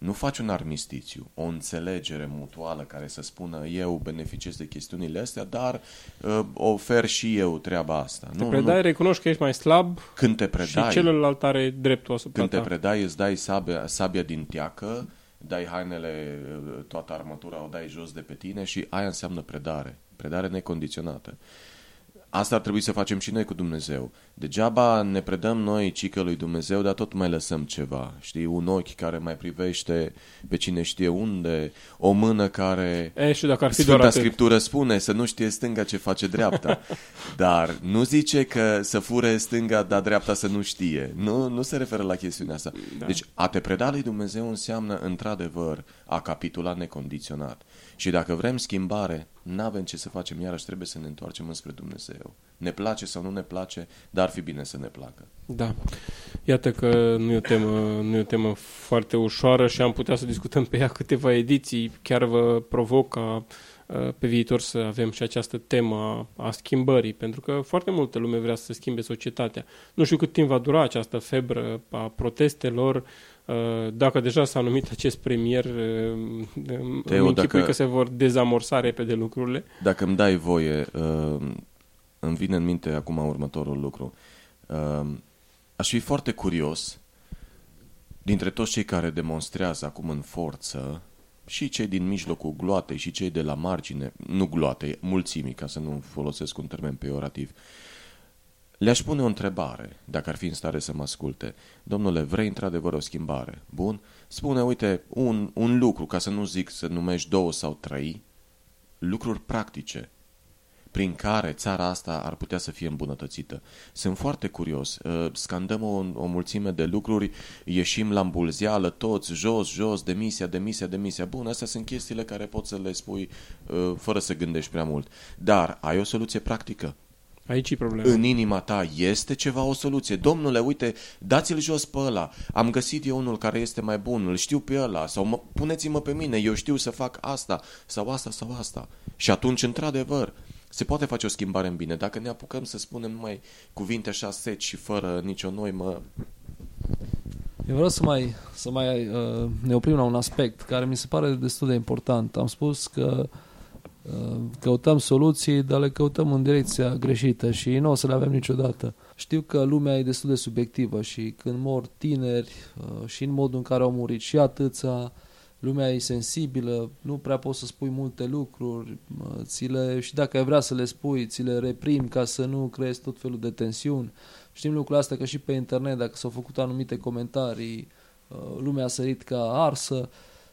Nu faci un armistițiu, o înțelegere mutuală care să spună eu beneficiez de chestiunile astea, dar uh, ofer și eu treaba asta. Te nu, predai, nu. recunoști că ești mai slab când te predai, și celălalt are dreptul asupra Când te predai, îți dai sabia, sabia din teacă, dai hainele, toată armătura o dai jos de pe tine și aia înseamnă predare. Predare necondiționată. Asta ar trebui să facem și noi cu Dumnezeu. Degeaba ne predăm noi cică lui Dumnezeu, dar tot mai lăsăm ceva. Știi, un ochi care mai privește pe cine știe unde, o mână care... E, și dacă ar fi Sfânta doar Scriptură spune să nu știe stânga ce face dreapta. dar nu zice că să fure stânga, dar dreapta să nu știe. Nu, nu se referă la chestiunea asta. Da. Deci a te preda lui Dumnezeu înseamnă într-adevăr a capitula necondiționat. Și dacă vrem schimbare, nu avem ce să facem, iarăși trebuie să ne întoarcem înspre Dumnezeu. Ne place sau nu ne place, dar ar fi bine să ne placă. Da. Iată că nu e o temă, nu e o temă foarte ușoară și am putea să discutăm pe ea câteva ediții. Chiar vă provoc ca pe viitor să avem și această temă a schimbării, pentru că foarte multă lume vrea să schimbe societatea. Nu știu cât timp va dura această febră a protestelor, Uh, dacă deja s-a numit acest premier, uh, Teo, îmi dacă, că se vor dezamorsa repede lucrurile. Dacă îmi dai voie, uh, îmi vine în minte acum următorul lucru. Aș fi foarte curios, dintre toți cei care demonstrează acum în forță, și cei din mijlocul gloatei și cei de la margine, nu gloatei, mulțimii, ca să nu folosesc un termen peorativ, uh, le-aș pune o întrebare, dacă ar fi în stare să mă asculte. Domnule, vrei într-adevăr o schimbare? Bun? Spune, uite, un, un lucru, ca să nu zic să numești două sau trei, lucruri practice, prin care țara asta ar putea să fie îmbunătățită. Sunt foarte curios. Uh, scandăm o, o mulțime de lucruri, ieșim la îmbulzeală toți, jos, jos, demisia, demisia, demisia. Bun, astea sunt chestiile care poți să le spui uh, fără să gândești prea mult. Dar ai o soluție practică? Aici e problema. În inima ta este ceva o soluție. Domnule, uite, dați-l jos pe ăla. Am găsit eu unul care este mai bun, îl știu pe ăla. Sau mă, puneți-mă pe mine, eu știu să fac asta, sau asta, sau asta. Și atunci, într-adevăr, se poate face o schimbare în bine. Dacă ne apucăm să spunem numai cuvinte așa seci și fără nicio noimă... Eu vreau să mai, să mai uh, ne oprim la un aspect care mi se pare destul de important. Am spus că uh, Uh, căutăm soluții, dar le căutăm în direcția greșită și nu o să le avem niciodată. Știu că lumea e destul de subiectivă și când mor tineri uh, și în modul în care au murit și atâția, lumea e sensibilă, nu prea poți să spui multe lucruri, ți le, și dacă ai vrea să le spui, ți le reprim ca să nu creezi tot felul de tensiuni. Știm lucrul astea că și pe internet, dacă s-au făcut anumite comentarii, uh, lumea a sărit ca arsă,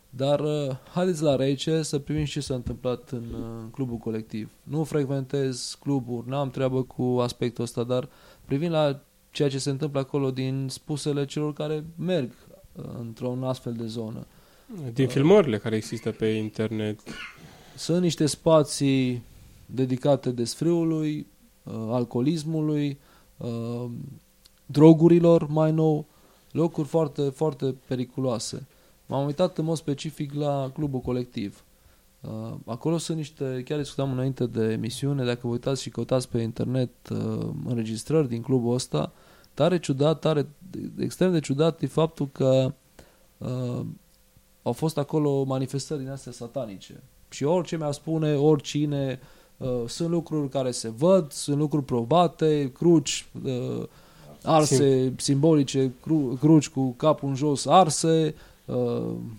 dar uh, haideți la rece să privim ce s-a întâmplat în uh, clubul colectiv. Nu frecventez cluburi, n-am treabă cu aspectul ăsta, dar privind la ceea ce se întâmplă acolo din spusele celor care merg uh, într-o astfel de zonă. Din uh, filmările care există pe internet. Sunt niște spații dedicate desfriului, uh, alcoolismului, uh, drogurilor mai nou, locuri foarte, foarte periculoase. M-am uitat în mod specific la clubul colectiv. Uh, acolo sunt niște, chiar discutam înainte de emisiune, dacă vă uitați și căutați pe internet uh, înregistrări din clubul ăsta, tare ciudat, tare, extrem de ciudat e faptul că uh, au fost acolo manifestări din astea satanice. Și orice mi-a spune, oricine, uh, sunt lucruri care se văd, sunt lucruri probate, cruci uh, arse Sim. simbolice, cru, cruci cu capul în jos arse, uh,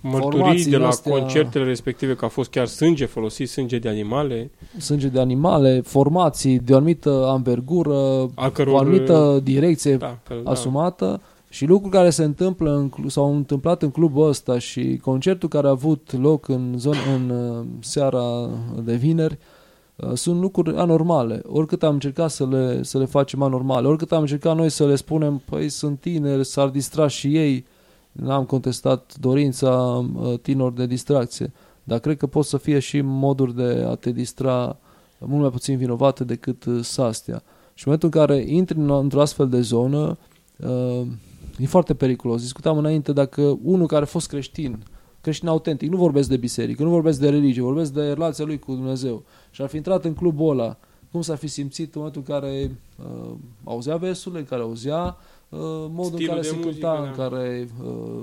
mărturii de la astea, concertele respective că a fost chiar sânge folosit, sânge de animale. Sânge de animale, formații de o anumită ambergură, căror, o anumită direcție da, fel, da. asumată da. și lucruri care se întâmplă în, s-au întâmplat în clubul ăsta și concertul care a avut loc în, zon, în uh, seara de vineri uh, sunt lucruri anormale. Oricât am încercat să le, să le facem anormale, oricât am încercat noi să le spunem, păi sunt tineri, s-ar distra și ei, n-am contestat dorința uh, tinor de distracție, dar cred că pot să fie și moduri de a te distra mult mai puțin vinovate decât uh, sastia. Și în momentul în care intri într-o astfel de zonă, uh, e foarte periculos. Discutam înainte dacă unul care a fost creștin, creștin autentic, nu vorbesc de biserică, nu vorbesc de religie, vorbesc de relația lui cu Dumnezeu și ar fi intrat în clubul ăla, cum s-ar fi simțit în momentul în care uh, auzea versurile, în care auzea Uh, modul Stilul în care se cânta, în da. care uh,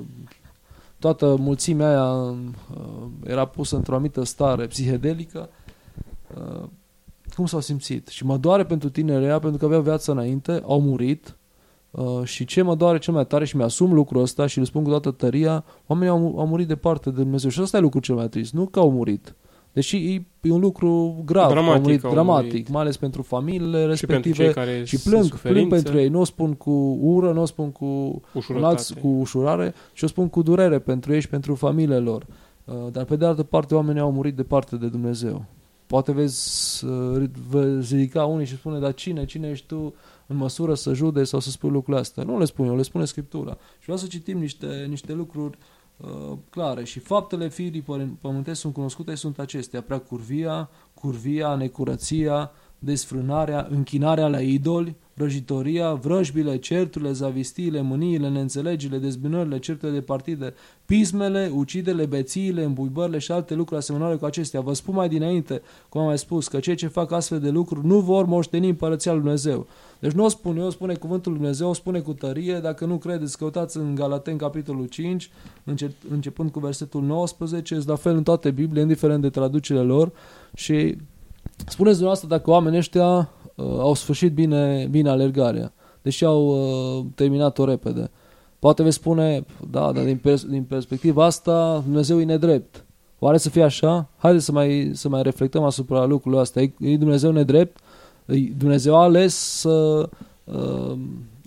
toată mulțimea aia uh, era pusă într-o anumită stare psihedelică, uh, cum s-au simțit? Și mă doare pentru tinerii aia, pentru că avea viața înainte, au murit, Uh, și ce mă doare cel mai tare și mi-asum lucrul ăsta și îl spun cu toată tăria, oamenii au, au murit departe de Dumnezeu. Și ăsta e lucrul cel mai trist, nu că au murit. Deși e, e un lucru grav, dramatic, au murit, au dramatic murit. mai ales pentru familiile respective. Și, pentru și plâng, plâng pentru ei. Nu o spun cu ură, nu o spun cu, alți, cu ușurare, ci o spun cu durere pentru ei și pentru familiile lor. Uh, dar pe de altă parte, oamenii au murit departe de Dumnezeu. Poate vezi, uh, vezi ridica unii și spune, dar cine, cine ești tu în măsură să jude sau să spui lucrurile astea. Nu le spun eu, le spune Scriptura. Și vreau să citim niște, niște lucruri uh, clare. Și faptele firii pământești sunt cunoscute, sunt acestea. Prea curvia, curvia, necurăția, desfrânarea, închinarea la idoli, vrăjitoria, vrăjbile, certurile, zavistiile, mâniile, neînțelegile, dezbinările, certele de partide, pismele, ucidele, bețiile, îmbuibările și alte lucruri asemănare cu acestea. Vă spun mai dinainte, cum am mai spus, că cei ce fac astfel de lucruri nu vor moșteni împărăția lui Dumnezeu. Deci nu o spun eu, o spune cuvântul lui Dumnezeu, o spune cu tărie. Dacă nu credeți, căutați în Galaten, capitolul 5, începând cu versetul 19, este la fel în toate Biblie, indiferent de traducerile lor. Și spuneți dumneavoastră dacă oamenii ăștia uh, au sfârșit bine, bine alergarea, deși au uh, terminat-o repede. Poate veți spune, da, dar din, pers- din perspectiva asta, Dumnezeu e nedrept. Oare să fie așa? Haideți să mai, să mai reflectăm asupra lucrurilor astea. E, e Dumnezeu nedrept? Dumnezeu a ales să uh,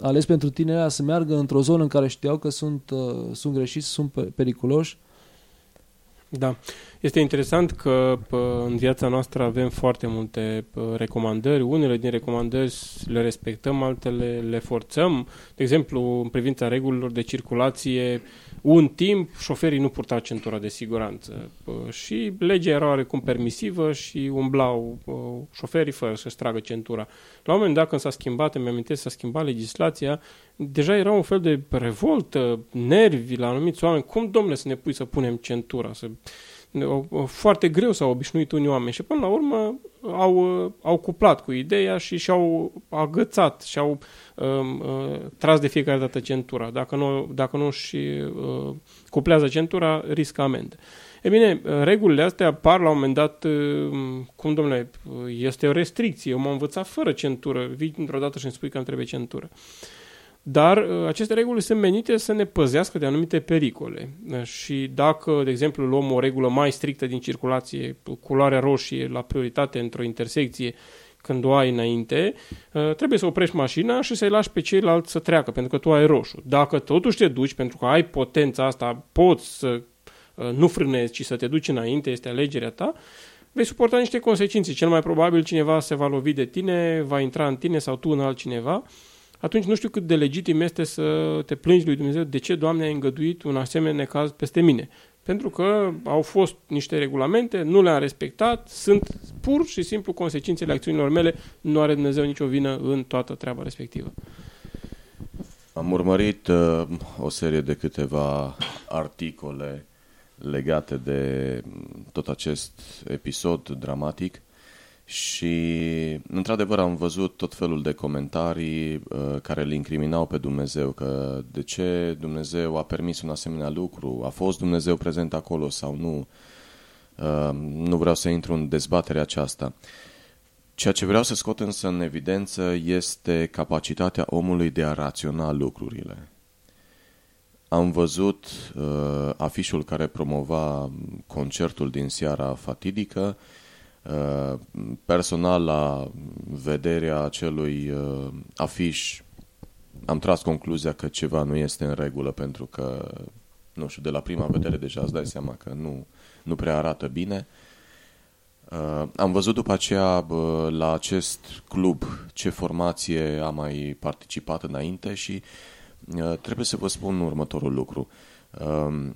ales pentru tine să meargă într-o zonă în care știau că sunt, uh, sunt greșiți, sunt periculoși. Da. Este interesant că în viața noastră avem foarte multe recomandări. Unele din recomandări le respectăm, altele le forțăm. De exemplu, în privința regulilor de circulație, un timp șoferii nu purtau centura de siguranță și legea era oarecum permisivă și umblau șoferii fără să-și tragă centura. La un moment dat când s-a schimbat, îmi amintesc, s-a schimbat legislația, deja era un fel de revoltă, nervi la anumiți oameni. Cum, domnule, să ne pui să punem centura? Să... Foarte greu s-au obișnuit unii oameni și până la urmă au, au cuplat cu ideea și și-au agățat și-au um, uh, tras de fiecare dată centura. Dacă nu, dacă nu și uh, cuplează centura, riscă amendă. E bine, regulile astea apar la un moment dat, uh, cum domnule, este o restricție. Eu m-am învățat fără centură. Vii într-o dată și îmi spui că îmi trebuie centură. Dar uh, aceste reguli sunt menite să ne păzească de anumite pericole. Și dacă, de exemplu, luăm o regulă mai strictă din circulație, culoarea roșie la prioritate într-o intersecție, când o ai înainte, uh, trebuie să oprești mașina și să-i lași pe ceilalți să treacă, pentru că tu ai roșu. Dacă totuși te duci, pentru că ai potența asta, poți să uh, nu frânezi, ci să te duci înainte, este alegerea ta, vei suporta niște consecințe. Cel mai probabil cineva se va lovi de tine, va intra în tine sau tu în altcineva atunci nu știu cât de legitim este să te plângi lui Dumnezeu de ce, Doamne, ai îngăduit un asemenea necaz peste mine. Pentru că au fost niște regulamente, nu le-am respectat, sunt pur și simplu consecințele acțiunilor mele, nu are Dumnezeu nicio vină în toată treaba respectivă. Am urmărit uh, o serie de câteva articole legate de tot acest episod dramatic și, într-adevăr, am văzut tot felul de comentarii uh, care îl incriminau pe Dumnezeu, că de ce Dumnezeu a permis un asemenea lucru, a fost Dumnezeu prezent acolo sau nu. Uh, nu vreau să intru în dezbaterea aceasta. Ceea ce vreau să scot însă în evidență este capacitatea omului de a raționa lucrurile. Am văzut uh, afișul care promova concertul din seara fatidică, Uh, personal la vederea acelui uh, afiș am tras concluzia că ceva nu este în regulă pentru că, nu știu, de la prima vedere deja îți dai seama că nu, nu prea arată bine. Uh, am văzut după aceea uh, la acest club ce formație a mai participat înainte și uh, trebuie să vă spun următorul lucru. Uh,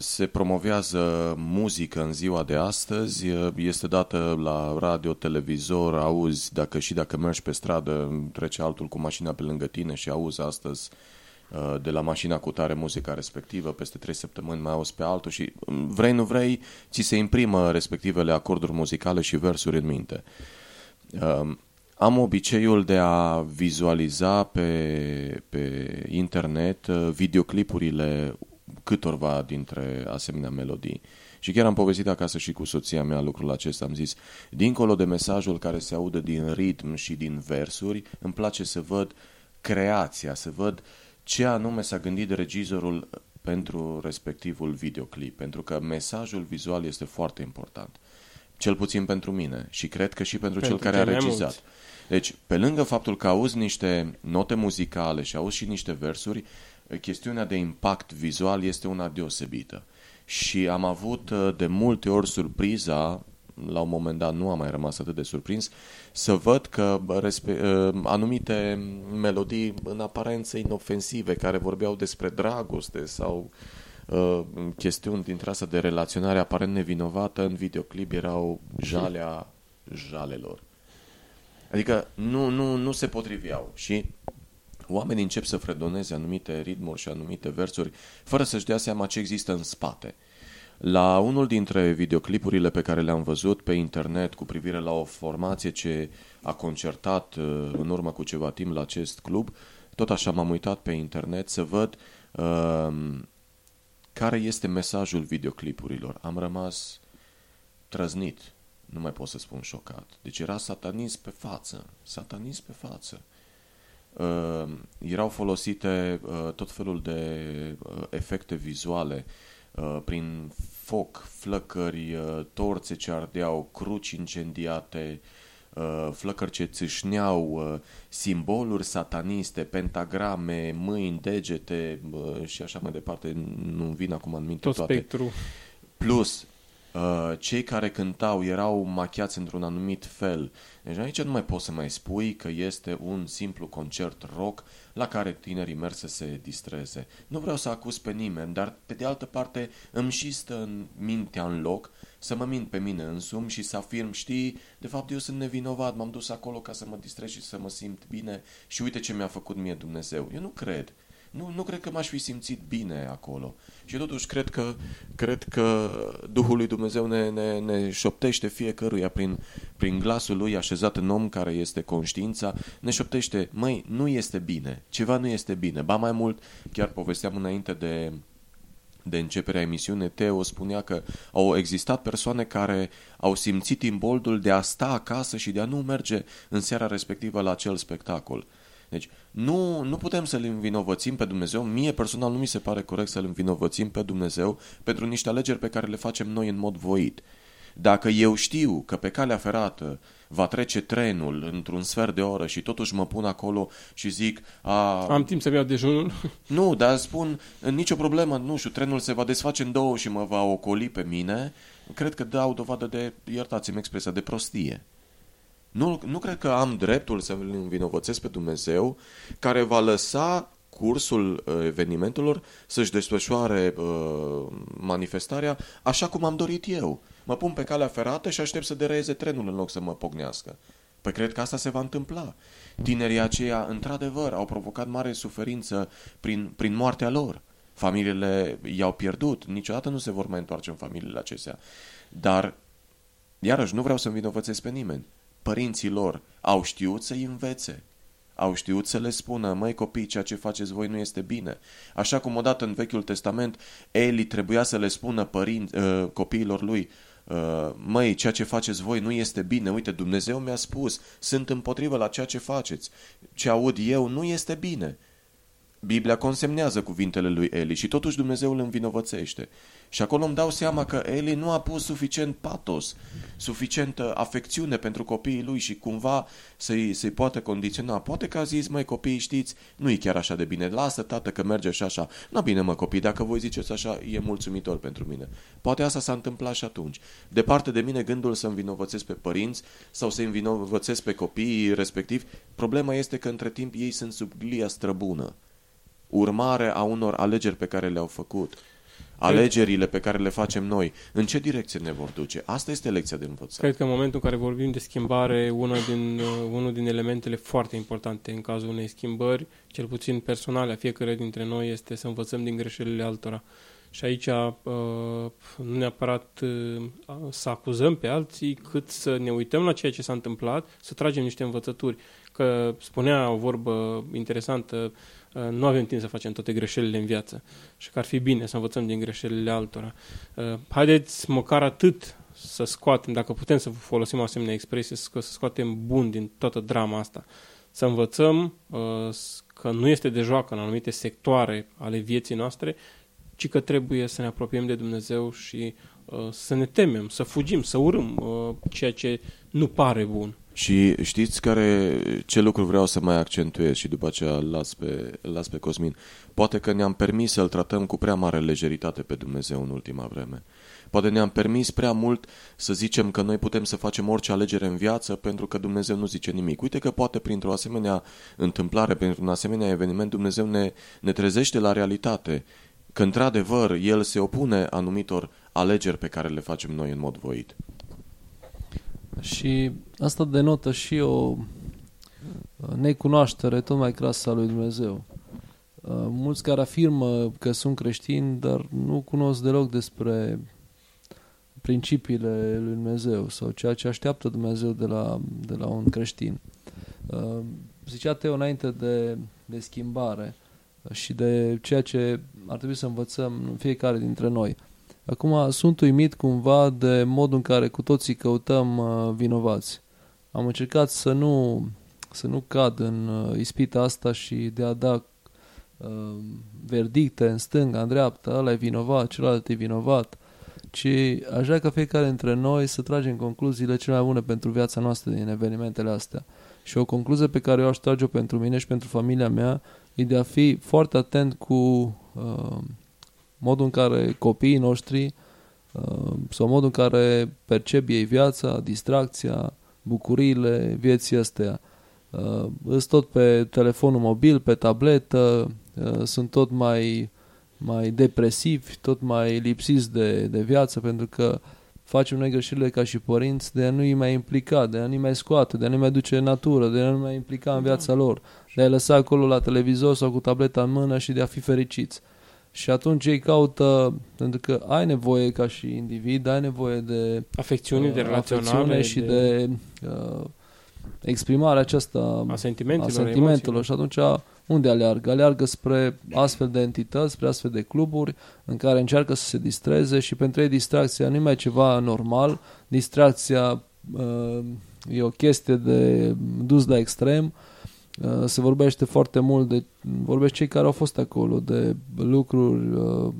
se promovează muzică în ziua de astăzi, este dată la radio, televizor, auzi, dacă și dacă mergi pe stradă, trece altul cu mașina pe lângă tine și auzi astăzi de la mașina cu tare muzica respectivă, peste trei săptămâni mai auzi pe altul și vrei, nu vrei, ți se imprimă respectivele acorduri muzicale și versuri în minte. Am obiceiul de a vizualiza pe, pe internet videoclipurile câtorva dintre asemenea melodii. Și chiar am povestit acasă și cu soția mea lucrul acesta. Am zis, dincolo de mesajul care se aude din ritm și din versuri, îmi place să văd creația, să văd ce anume s-a gândit regizorul pentru respectivul videoclip, pentru că mesajul vizual este foarte important. Cel puțin pentru mine și cred că și pentru, pentru cel care a regizat. Mulți. Deci, pe lângă faptul că auzi niște note muzicale și auzi și niște versuri, chestiunea de impact vizual este una deosebită. Și am avut uh, de multe ori surpriza, la un moment dat nu am mai rămas atât de surprins, să văd că uh, anumite melodii în aparență inofensive care vorbeau despre dragoste sau uh, chestiuni dintre asta de relaționare aparent nevinovată în videoclip erau jalea jalelor. Adică nu, nu, nu se potriveau și oamenii încep să fredoneze anumite ritmuri și anumite versuri fără să-și dea seama ce există în spate. La unul dintre videoclipurile pe care le-am văzut pe internet cu privire la o formație ce a concertat uh, în urmă cu ceva timp la acest club, tot așa m-am uitat pe internet să văd uh, care este mesajul videoclipurilor. Am rămas trăznit, nu mai pot să spun șocat. Deci era satanism pe față, satanism pe față. Uh, erau folosite uh, tot felul de uh, efecte vizuale uh, prin foc, flăcări, uh, torțe ce ardeau, cruci incendiate, uh, flăcări ce țâșneau, uh, simboluri sataniste, pentagrame, mâini, degete uh, și așa mai departe, nu-mi vin acum în minte Tot toate. spectru. Plus, uh, cei care cântau erau machiați într-un anumit fel. Deci aici nu mai poți să mai spui că este un simplu concert rock la care tinerii merg să se distreze. Nu vreau să acuz pe nimeni, dar pe de altă parte îmi și stă în mintea în loc să mă mint pe mine însumi și să afirm, știi, de fapt eu sunt nevinovat, m-am dus acolo ca să mă distrez și să mă simt bine și uite ce mi-a făcut mie Dumnezeu. Eu nu cred. Nu, nu cred că m-aș fi simțit bine acolo. Și totuși cred că, cred că Duhul lui Dumnezeu ne, ne, ne șoptește fiecăruia prin, prin glasul lui așezat în om care este conștiința, ne șoptește, măi, nu este bine, ceva nu este bine. Ba mai mult, chiar povesteam înainte de, de începerea emisiunii, Teo spunea că au existat persoane care au simțit imboldul de a sta acasă și de a nu merge în seara respectivă la acel spectacol. Deci nu, nu putem să-L învinovățim pe Dumnezeu. Mie personal nu mi se pare corect să-L învinovățim pe Dumnezeu pentru niște alegeri pe care le facem noi în mod voit. Dacă eu știu că pe calea ferată va trece trenul într-un sfert de oră și totuși mă pun acolo și zic... A... Am timp să-mi iau dejunul? Nu, dar spun, nicio problemă, nu știu, trenul se va desface în două și mă va ocoli pe mine, cred că dau dovadă de, iertați-mi expresia, de prostie. Nu, nu cred că am dreptul să îl învinovățesc pe Dumnezeu care va lăsa cursul uh, evenimentelor să-și desfășoare uh, manifestarea așa cum am dorit eu. Mă pun pe calea ferată și aștept să dereze trenul în loc să mă pocnească. Păi cred că asta se va întâmpla. Tinerii aceia, într-adevăr, au provocat mare suferință prin, prin moartea lor. Familiile i-au pierdut, niciodată nu se vor mai întoarce în familiile acestea. Dar, iarăși, nu vreau să învinovățesc pe nimeni părinții lor au știut să-i învețe. Au știut să le spună, măi copii, ceea ce faceți voi nu este bine. Așa cum odată în Vechiul Testament, Eli trebuia să le spună părin, uh, copiilor lui, uh, măi, ceea ce faceți voi nu este bine, uite, Dumnezeu mi-a spus, sunt împotrivă la ceea ce faceți. Ce aud eu nu este bine. Biblia consemnează cuvintele lui Eli și totuși Dumnezeu îl învinovățește. Și acolo îmi dau seama că Eli nu a pus suficient patos, suficientă afecțiune pentru copiii lui și cumva să-i, să poate condiționa. Poate că a zis, măi copii, știți, nu e chiar așa de bine, lasă tată că merge și așa. Nu bine mă copii, dacă voi ziceți așa, e mulțumitor pentru mine. Poate asta s-a întâmplat și atunci. Departe de mine gândul să învinovățesc pe părinți sau să învinovățesc pe copiii respectiv. Problema este că între timp ei sunt sub glia străbună urmare a unor alegeri pe care le-au făcut. Alegerile pe care le facem noi, în ce direcție ne vor duce? Asta este lecția de învățat. Cred că în momentul în care vorbim de schimbare, una din, uh, unul din elementele foarte importante în cazul unei schimbări, cel puțin personale, a fiecare dintre noi, este să învățăm din greșelile altora. Și aici uh, nu neapărat uh, să acuzăm pe alții, cât să ne uităm la ceea ce s-a întâmplat, să tragem niște învățături. Că spunea o vorbă interesantă, uh, nu avem timp să facem toate greșelile în viață și că ar fi bine să învățăm din greșelile altora. Haideți măcar atât să scoatem, dacă putem să folosim o asemenea expresie, să scoatem bun din toată drama asta. Să învățăm că nu este de joacă în anumite sectoare ale vieții noastre ci că trebuie să ne apropiem de Dumnezeu și uh, să ne temem, să fugim, să urâm uh, ceea ce nu pare bun. Și știți care, ce lucru vreau să mai accentuez și după aceea îl las pe, îl las pe Cosmin. Poate că ne-am permis să-L tratăm cu prea mare lejeritate pe Dumnezeu în ultima vreme. Poate ne-am permis prea mult să zicem că noi putem să facem orice alegere în viață pentru că Dumnezeu nu zice nimic. Uite că poate printr-o asemenea întâmplare, printr-un asemenea eveniment, Dumnezeu ne, ne trezește la realitate că într-adevăr el se opune anumitor alegeri pe care le facem noi în mod voit. Și asta denotă și o necunoaștere tot mai crasă a lui Dumnezeu. Uh, mulți care afirmă că sunt creștini, dar nu cunosc deloc despre principiile lui Dumnezeu sau ceea ce așteaptă Dumnezeu de la, de la un creștin. Uh, zicea Teo înainte de, de schimbare, și de ceea ce ar trebui să învățăm în fiecare dintre noi. Acum sunt uimit cumva de modul în care cu toții căutăm uh, vinovați. Am încercat să nu, să nu cad în uh, ispita asta și de a da uh, verdicte în stânga, în dreapta, ăla e vinovat, celălalt e vinovat, ci aș vrea ca fiecare dintre noi să tragem concluziile cele mai bune pentru viața noastră din evenimentele astea. Și o concluzie pe care eu aș trage-o pentru mine și pentru familia mea e de a fi foarte atent cu uh, modul în care copiii noștri uh, sau modul în care percep ei viața, distracția, bucuriile vieții astea. Uh, sunt tot pe telefonul mobil, pe tabletă, uh, sunt tot mai, mai depresivi, tot mai lipsiți de, de viață pentru că facem noi greșelile ca și părinți de a nu-i mai implica, de a nu-i mai scoate, de a nu-i mai duce în natură, de a nu mai implica în viața lor de a lăsa acolo la televizor sau cu tableta în mână și de a fi fericiți. Și atunci ei caută, pentru că ai nevoie ca și individ, ai nevoie de afecțiune, uh, de relaționare și de, de uh, exprimarea aceasta a sentimentelor, a sentimentelor. și atunci unde aleargă? Aleargă spre astfel de entități, spre astfel de cluburi în care încearcă să se distreze și pentru ei distracția nu e mai ceva normal, distracția uh, e o chestie de dus la extrem uh, Uh, se vorbește foarte mult de, vorbește cei care au fost acolo, de lucruri uh,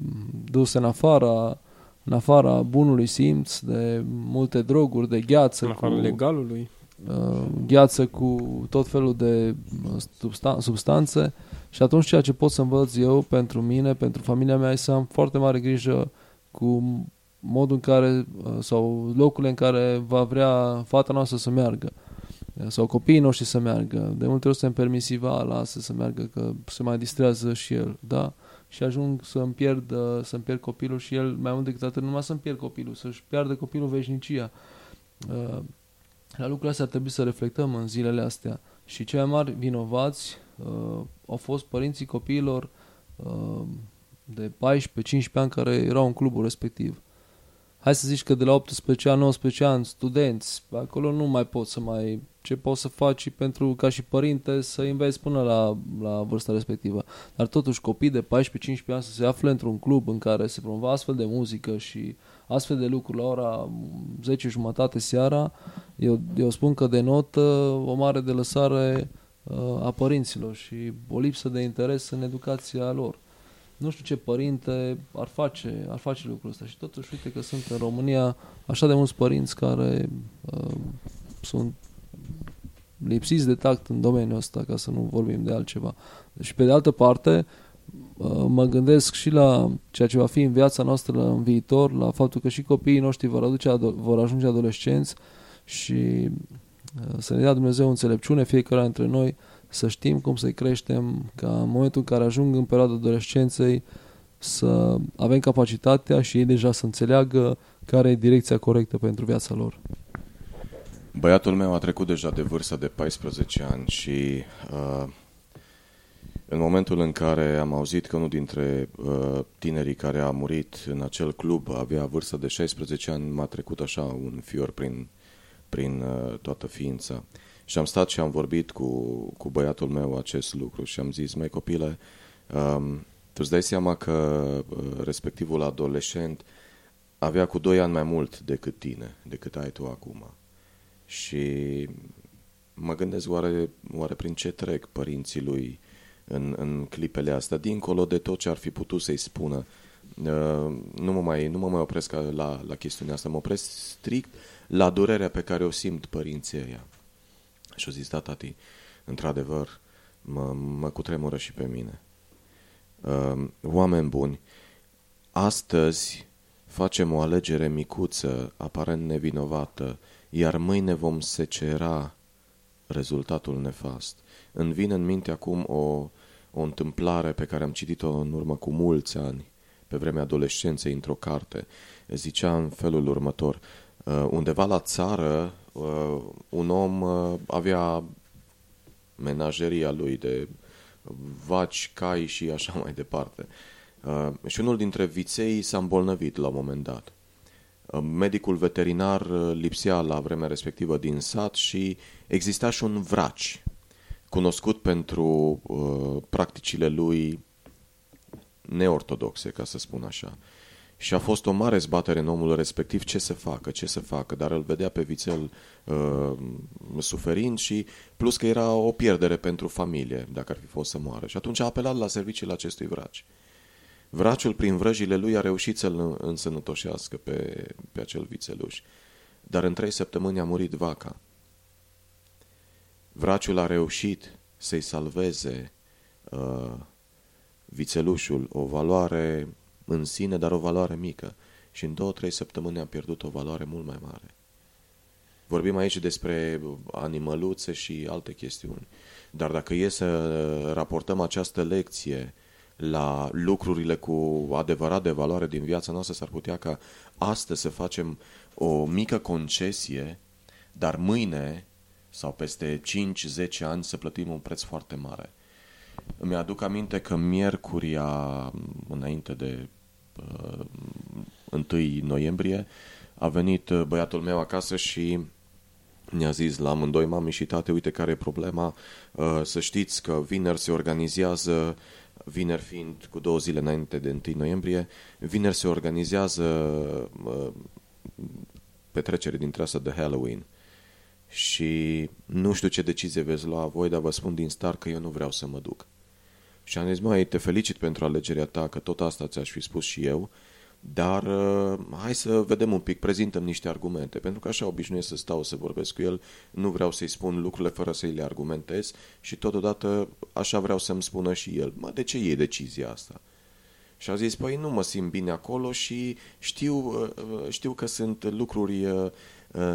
duse în afara, în afara bunului simț, de multe droguri, de gheață. În afara cu, legalului. Uh, gheață cu tot felul de substan- substanțe și atunci ceea ce pot să învăț eu pentru mine, pentru familia mea, este să am foarte mare grijă cu modul în care sau locurile în care va vrea fata noastră să meargă. Uh, sau copiii noștri să meargă. De multe ori suntem permisiva, lasă să meargă, că se mai distrează și el, da? Și ajung să-mi pierd, să-mi pierd copilul și el, mai mult decât atât, numai să-mi pierd copilul, să-și piardă copilul veșnicia. Uh, la lucrurile astea ar trebui să reflectăm în zilele astea. Și cei mai mari vinovați uh, au fost părinții copiilor uh, de 14-15 ani care erau în clubul respectiv hai să zici că de la 18 ani, 19 ani, studenți, acolo nu mai poți să mai, ce poți să faci pentru, ca și părinte, să înveți până la, la vârsta respectivă. Dar totuși copii de 14-15 ani să se afle într-un club în care se promova astfel de muzică și astfel de lucruri la ora 10 jumătate seara, eu, eu spun că denotă o mare de lăsare uh, a părinților și o lipsă de interes în educația lor nu știu ce părinte ar face, ar face lucrul ăsta. Și totuși, uite că sunt în România așa de mulți părinți care uh, sunt lipsiți de tact în domeniul ăsta, ca să nu vorbim de altceva. Și pe de altă parte, uh, mă gândesc și la ceea ce va fi în viața noastră în viitor, la faptul că și copiii noștri vor, aduce, vor ajunge adolescenți și uh, să ne dea Dumnezeu înțelepciune fiecare dintre noi să știm cum să-i creștem, ca în momentul în care ajung în perioada adolescenței să avem capacitatea și ei deja să înțeleagă care e direcția corectă pentru viața lor. Băiatul meu a trecut deja de vârsta de 14 ani și uh, În momentul în care am auzit că unul dintre uh, tinerii care a murit în acel club avea vârstă de 16 ani, m-a trecut așa un fior prin, prin uh, toată ființa. Și am stat și am vorbit cu, cu băiatul meu acest lucru și am zis, mai copile, um, tu îți dai seama că uh, respectivul adolescent avea cu 2 ani mai mult decât tine, decât ai tu acum. Și mă gândesc oare, oare prin ce trec părinții lui în, în clipele astea, dincolo de tot ce ar fi putut să-i spună. Uh, nu, mă mai, nu mă mai opresc la, la chestiunea asta, mă opresc strict la durerea pe care o simt părinții ăia. Și o zis, da, tati, într-adevăr, mă, mă cutremură și pe mine. Uh, oameni buni, astăzi facem o alegere micuță, aparent nevinovată, iar mâine vom secera rezultatul nefast. Îmi vine în minte acum o, o întâmplare pe care am citit-o în urmă cu mulți ani, pe vremea adolescenței, într-o carte. Zicea în felul următor, uh, undeva la țară, uh, un om uh, avea menageria lui de vaci, cai și așa mai departe. Uh, și unul dintre viței s-a îmbolnăvit la un moment dat. Uh, medicul veterinar uh, lipsea la vremea respectivă din sat și exista și un vraci cunoscut pentru uh, practicile lui neortodoxe, ca să spun așa. Și a fost o mare zbatere în omul respectiv ce să facă, ce să facă, dar îl vedea pe vițel uh, suferind și plus că era o pierdere pentru familie dacă ar fi fost să moară. Și atunci a apelat la serviciile acestui vraci. Vraciul, prin vrăjile lui, a reușit să-l însănătoșească pe, pe acel vițeluș. Dar în trei săptămâni a murit vaca. Vraciul a reușit să-i salveze uh, vițelușul, o valoare în sine, dar o valoare mică. Și în două-trei săptămâni a pierdut o valoare mult mai mare. Vorbim aici despre animăluțe și alte chestiuni. Dar dacă e să raportăm această lecție la lucrurile cu adevărat de valoare din viața noastră, s-ar putea ca astăzi să facem o mică concesie, dar mâine sau peste 5-10 ani să plătim un preț foarte mare. Îmi aduc aminte că miercuria, înainte de uh, 1 noiembrie, a venit uh, băiatul meu acasă și ne-a zis la amândoi, mami și tate, uite care e problema, uh, să știți că vineri se organizează, vineri fiind cu două zile înainte de 1 noiembrie, vineri se organizează uh, petrecere dintre asta de Halloween și nu știu ce decizie veți lua voi, dar vă spun din start că eu nu vreau să mă duc. Și am zis, măi, te felicit pentru alegerea ta, că tot asta ți-aș fi spus și eu, dar uh, hai să vedem un pic, prezentăm niște argumente, pentru că așa obișnuiesc să stau să vorbesc cu el, nu vreau să-i spun lucrurile fără să-i le argumentez și totodată așa vreau să-mi spună și el, mă, de ce e decizia asta? Și a zis, păi nu mă simt bine acolo și știu, uh, uh, știu că sunt lucruri uh,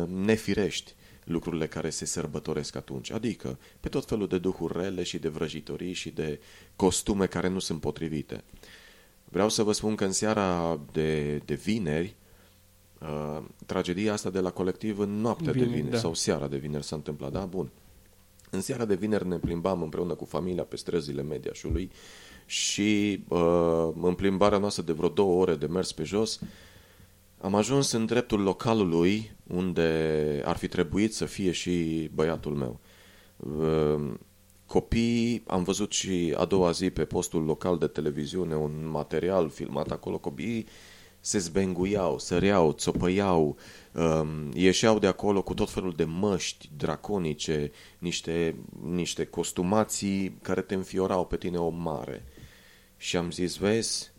nefirești lucrurile care se sărbătoresc atunci. Adică pe tot felul de duhuri rele și de vrăjitorii și de costume care nu sunt potrivite. Vreau să vă spun că în seara de, de vineri, uh, tragedia asta de la colectiv în noaptea Vine, de vineri da. sau seara de vineri s-a întâmplat, da? Bun. În seara de vineri ne plimbam împreună cu familia pe străzile Mediașului și uh, în plimbarea noastră de vreo două ore de mers pe jos, am ajuns în dreptul localului unde ar fi trebuit să fie și băiatul meu. Uh, copiii, am văzut și a doua zi pe postul local de televiziune un material filmat acolo, copiii se zbenguiau, săreau, țopăiau, um, ieșeau de acolo cu tot felul de măști draconice, niște, niște costumații care te înfiorau pe tine o mare. Și am zis, vezi,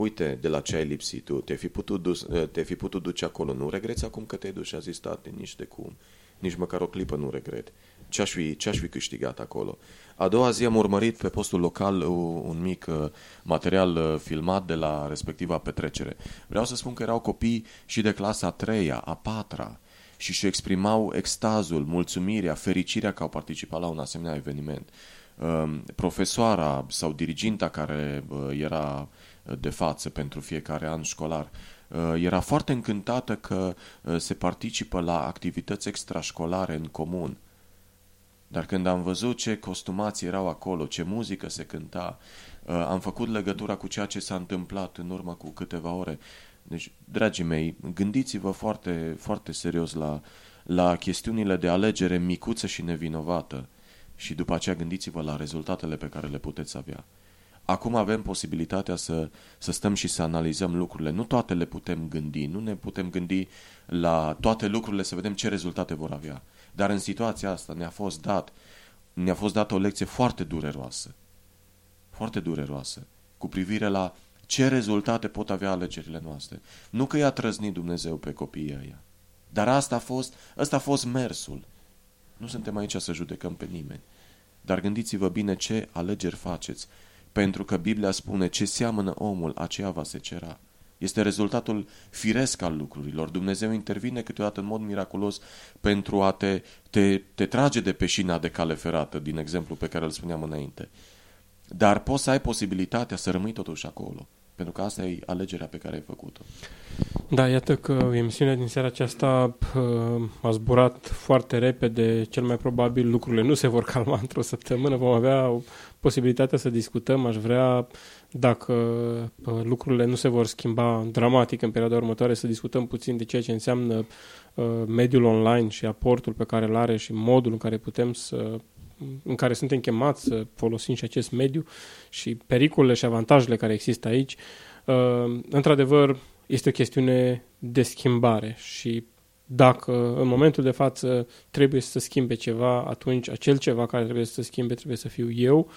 uite de la ce ai lipsit tu, te-ai fi putut, dus, te fi putut duce acolo, nu regreți acum că te-ai dus și a zis, tate, nici de cum, nici măcar o clipă nu regret. Ce-aș fi, ce-aș fi câștigat acolo? A doua zi am urmărit pe postul local un mic uh, material uh, filmat de la respectiva petrecere. Vreau să spun că erau copii și de clasa a treia, a patra, și și exprimau extazul, mulțumirea, fericirea că au participat la un asemenea eveniment. Um, profesoara sau diriginta care uh, era de față pentru fiecare an școlar era foarte încântată că se participă la activități extrașcolare în comun Dar când am văzut ce costumați erau acolo, ce muzică se cânta, uh, am făcut legătura cu ceea ce s-a întâmplat în urmă cu câteva ore. Deci, dragii mei, gândiți-vă foarte, foarte serios la, la chestiunile de alegere micuță și nevinovată și după aceea gândiți-vă la rezultatele pe care le puteți avea. Acum avem posibilitatea să, să stăm și să analizăm lucrurile. Nu toate le putem gândi, nu ne putem gândi la toate lucrurile să vedem ce rezultate vor avea. Dar în situația asta ne-a fost dat, ne-a fost dată o lecție foarte dureroasă. Foarte dureroasă. Cu privire la ce rezultate pot avea alegerile noastre. Nu că i-a trăznit Dumnezeu pe copiii ăia. Dar asta a fost, ăsta a fost mersul. Nu suntem aici să judecăm pe nimeni. Dar gândiți-vă bine ce alegeri faceți. Pentru că Biblia spune ce seamănă omul, aceea va se cera. Este rezultatul firesc al lucrurilor. Dumnezeu intervine câteodată în mod miraculos pentru a te, te, te trage de pe șina de cale ferată, din exemplu pe care îl spuneam înainte. Dar poți să ai posibilitatea să rămâi totuși acolo. Pentru că asta e alegerea pe care ai făcut-o. Da, iată că emisiunea din seara aceasta uh, a zburat foarte repede. Cel mai probabil lucrurile nu se vor calma într-o săptămână. Vom avea posibilitatea să discutăm. Aș vrea, dacă uh, lucrurile nu se vor schimba dramatic în perioada următoare, să discutăm puțin de ceea ce înseamnă uh, mediul online și aportul pe care îl are și modul în care putem să în care suntem chemați să folosim și acest mediu și pericolele și avantajele care există aici, uh, într-adevăr, este o chestiune de schimbare și dacă în momentul de față trebuie să schimbe ceva, atunci acel ceva care trebuie să schimbe trebuie să fiu eu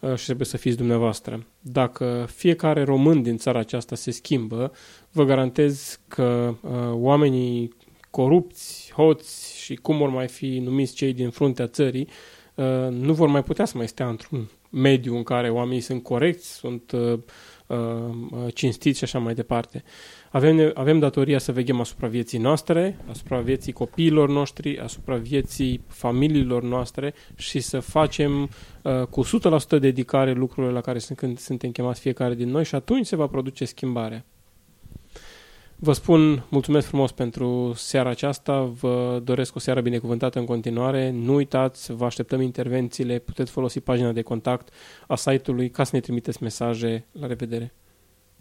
uh, și trebuie să fiți dumneavoastră. Dacă fiecare român din țara aceasta se schimbă, vă garantez că uh, oamenii corupți, hoți și cum vor mai fi numiți cei din fruntea țării, Uh, nu vor mai putea să mai stea într-un mediu în care oamenii sunt corecți, sunt uh, uh, cinstiți și așa mai departe. Avem, avem datoria să veghem asupra vieții noastre, asupra vieții copiilor noștri, asupra vieții familiilor noastre și să facem uh, cu 100% dedicare lucrurile la care sunt, când suntem chemați fiecare din noi și atunci se va produce schimbarea. Vă spun mulțumesc frumos pentru seara aceasta, vă doresc o seară binecuvântată în continuare. Nu uitați, vă așteptăm intervențiile, puteți folosi pagina de contact a site-ului ca să ne trimiteți mesaje. La revedere!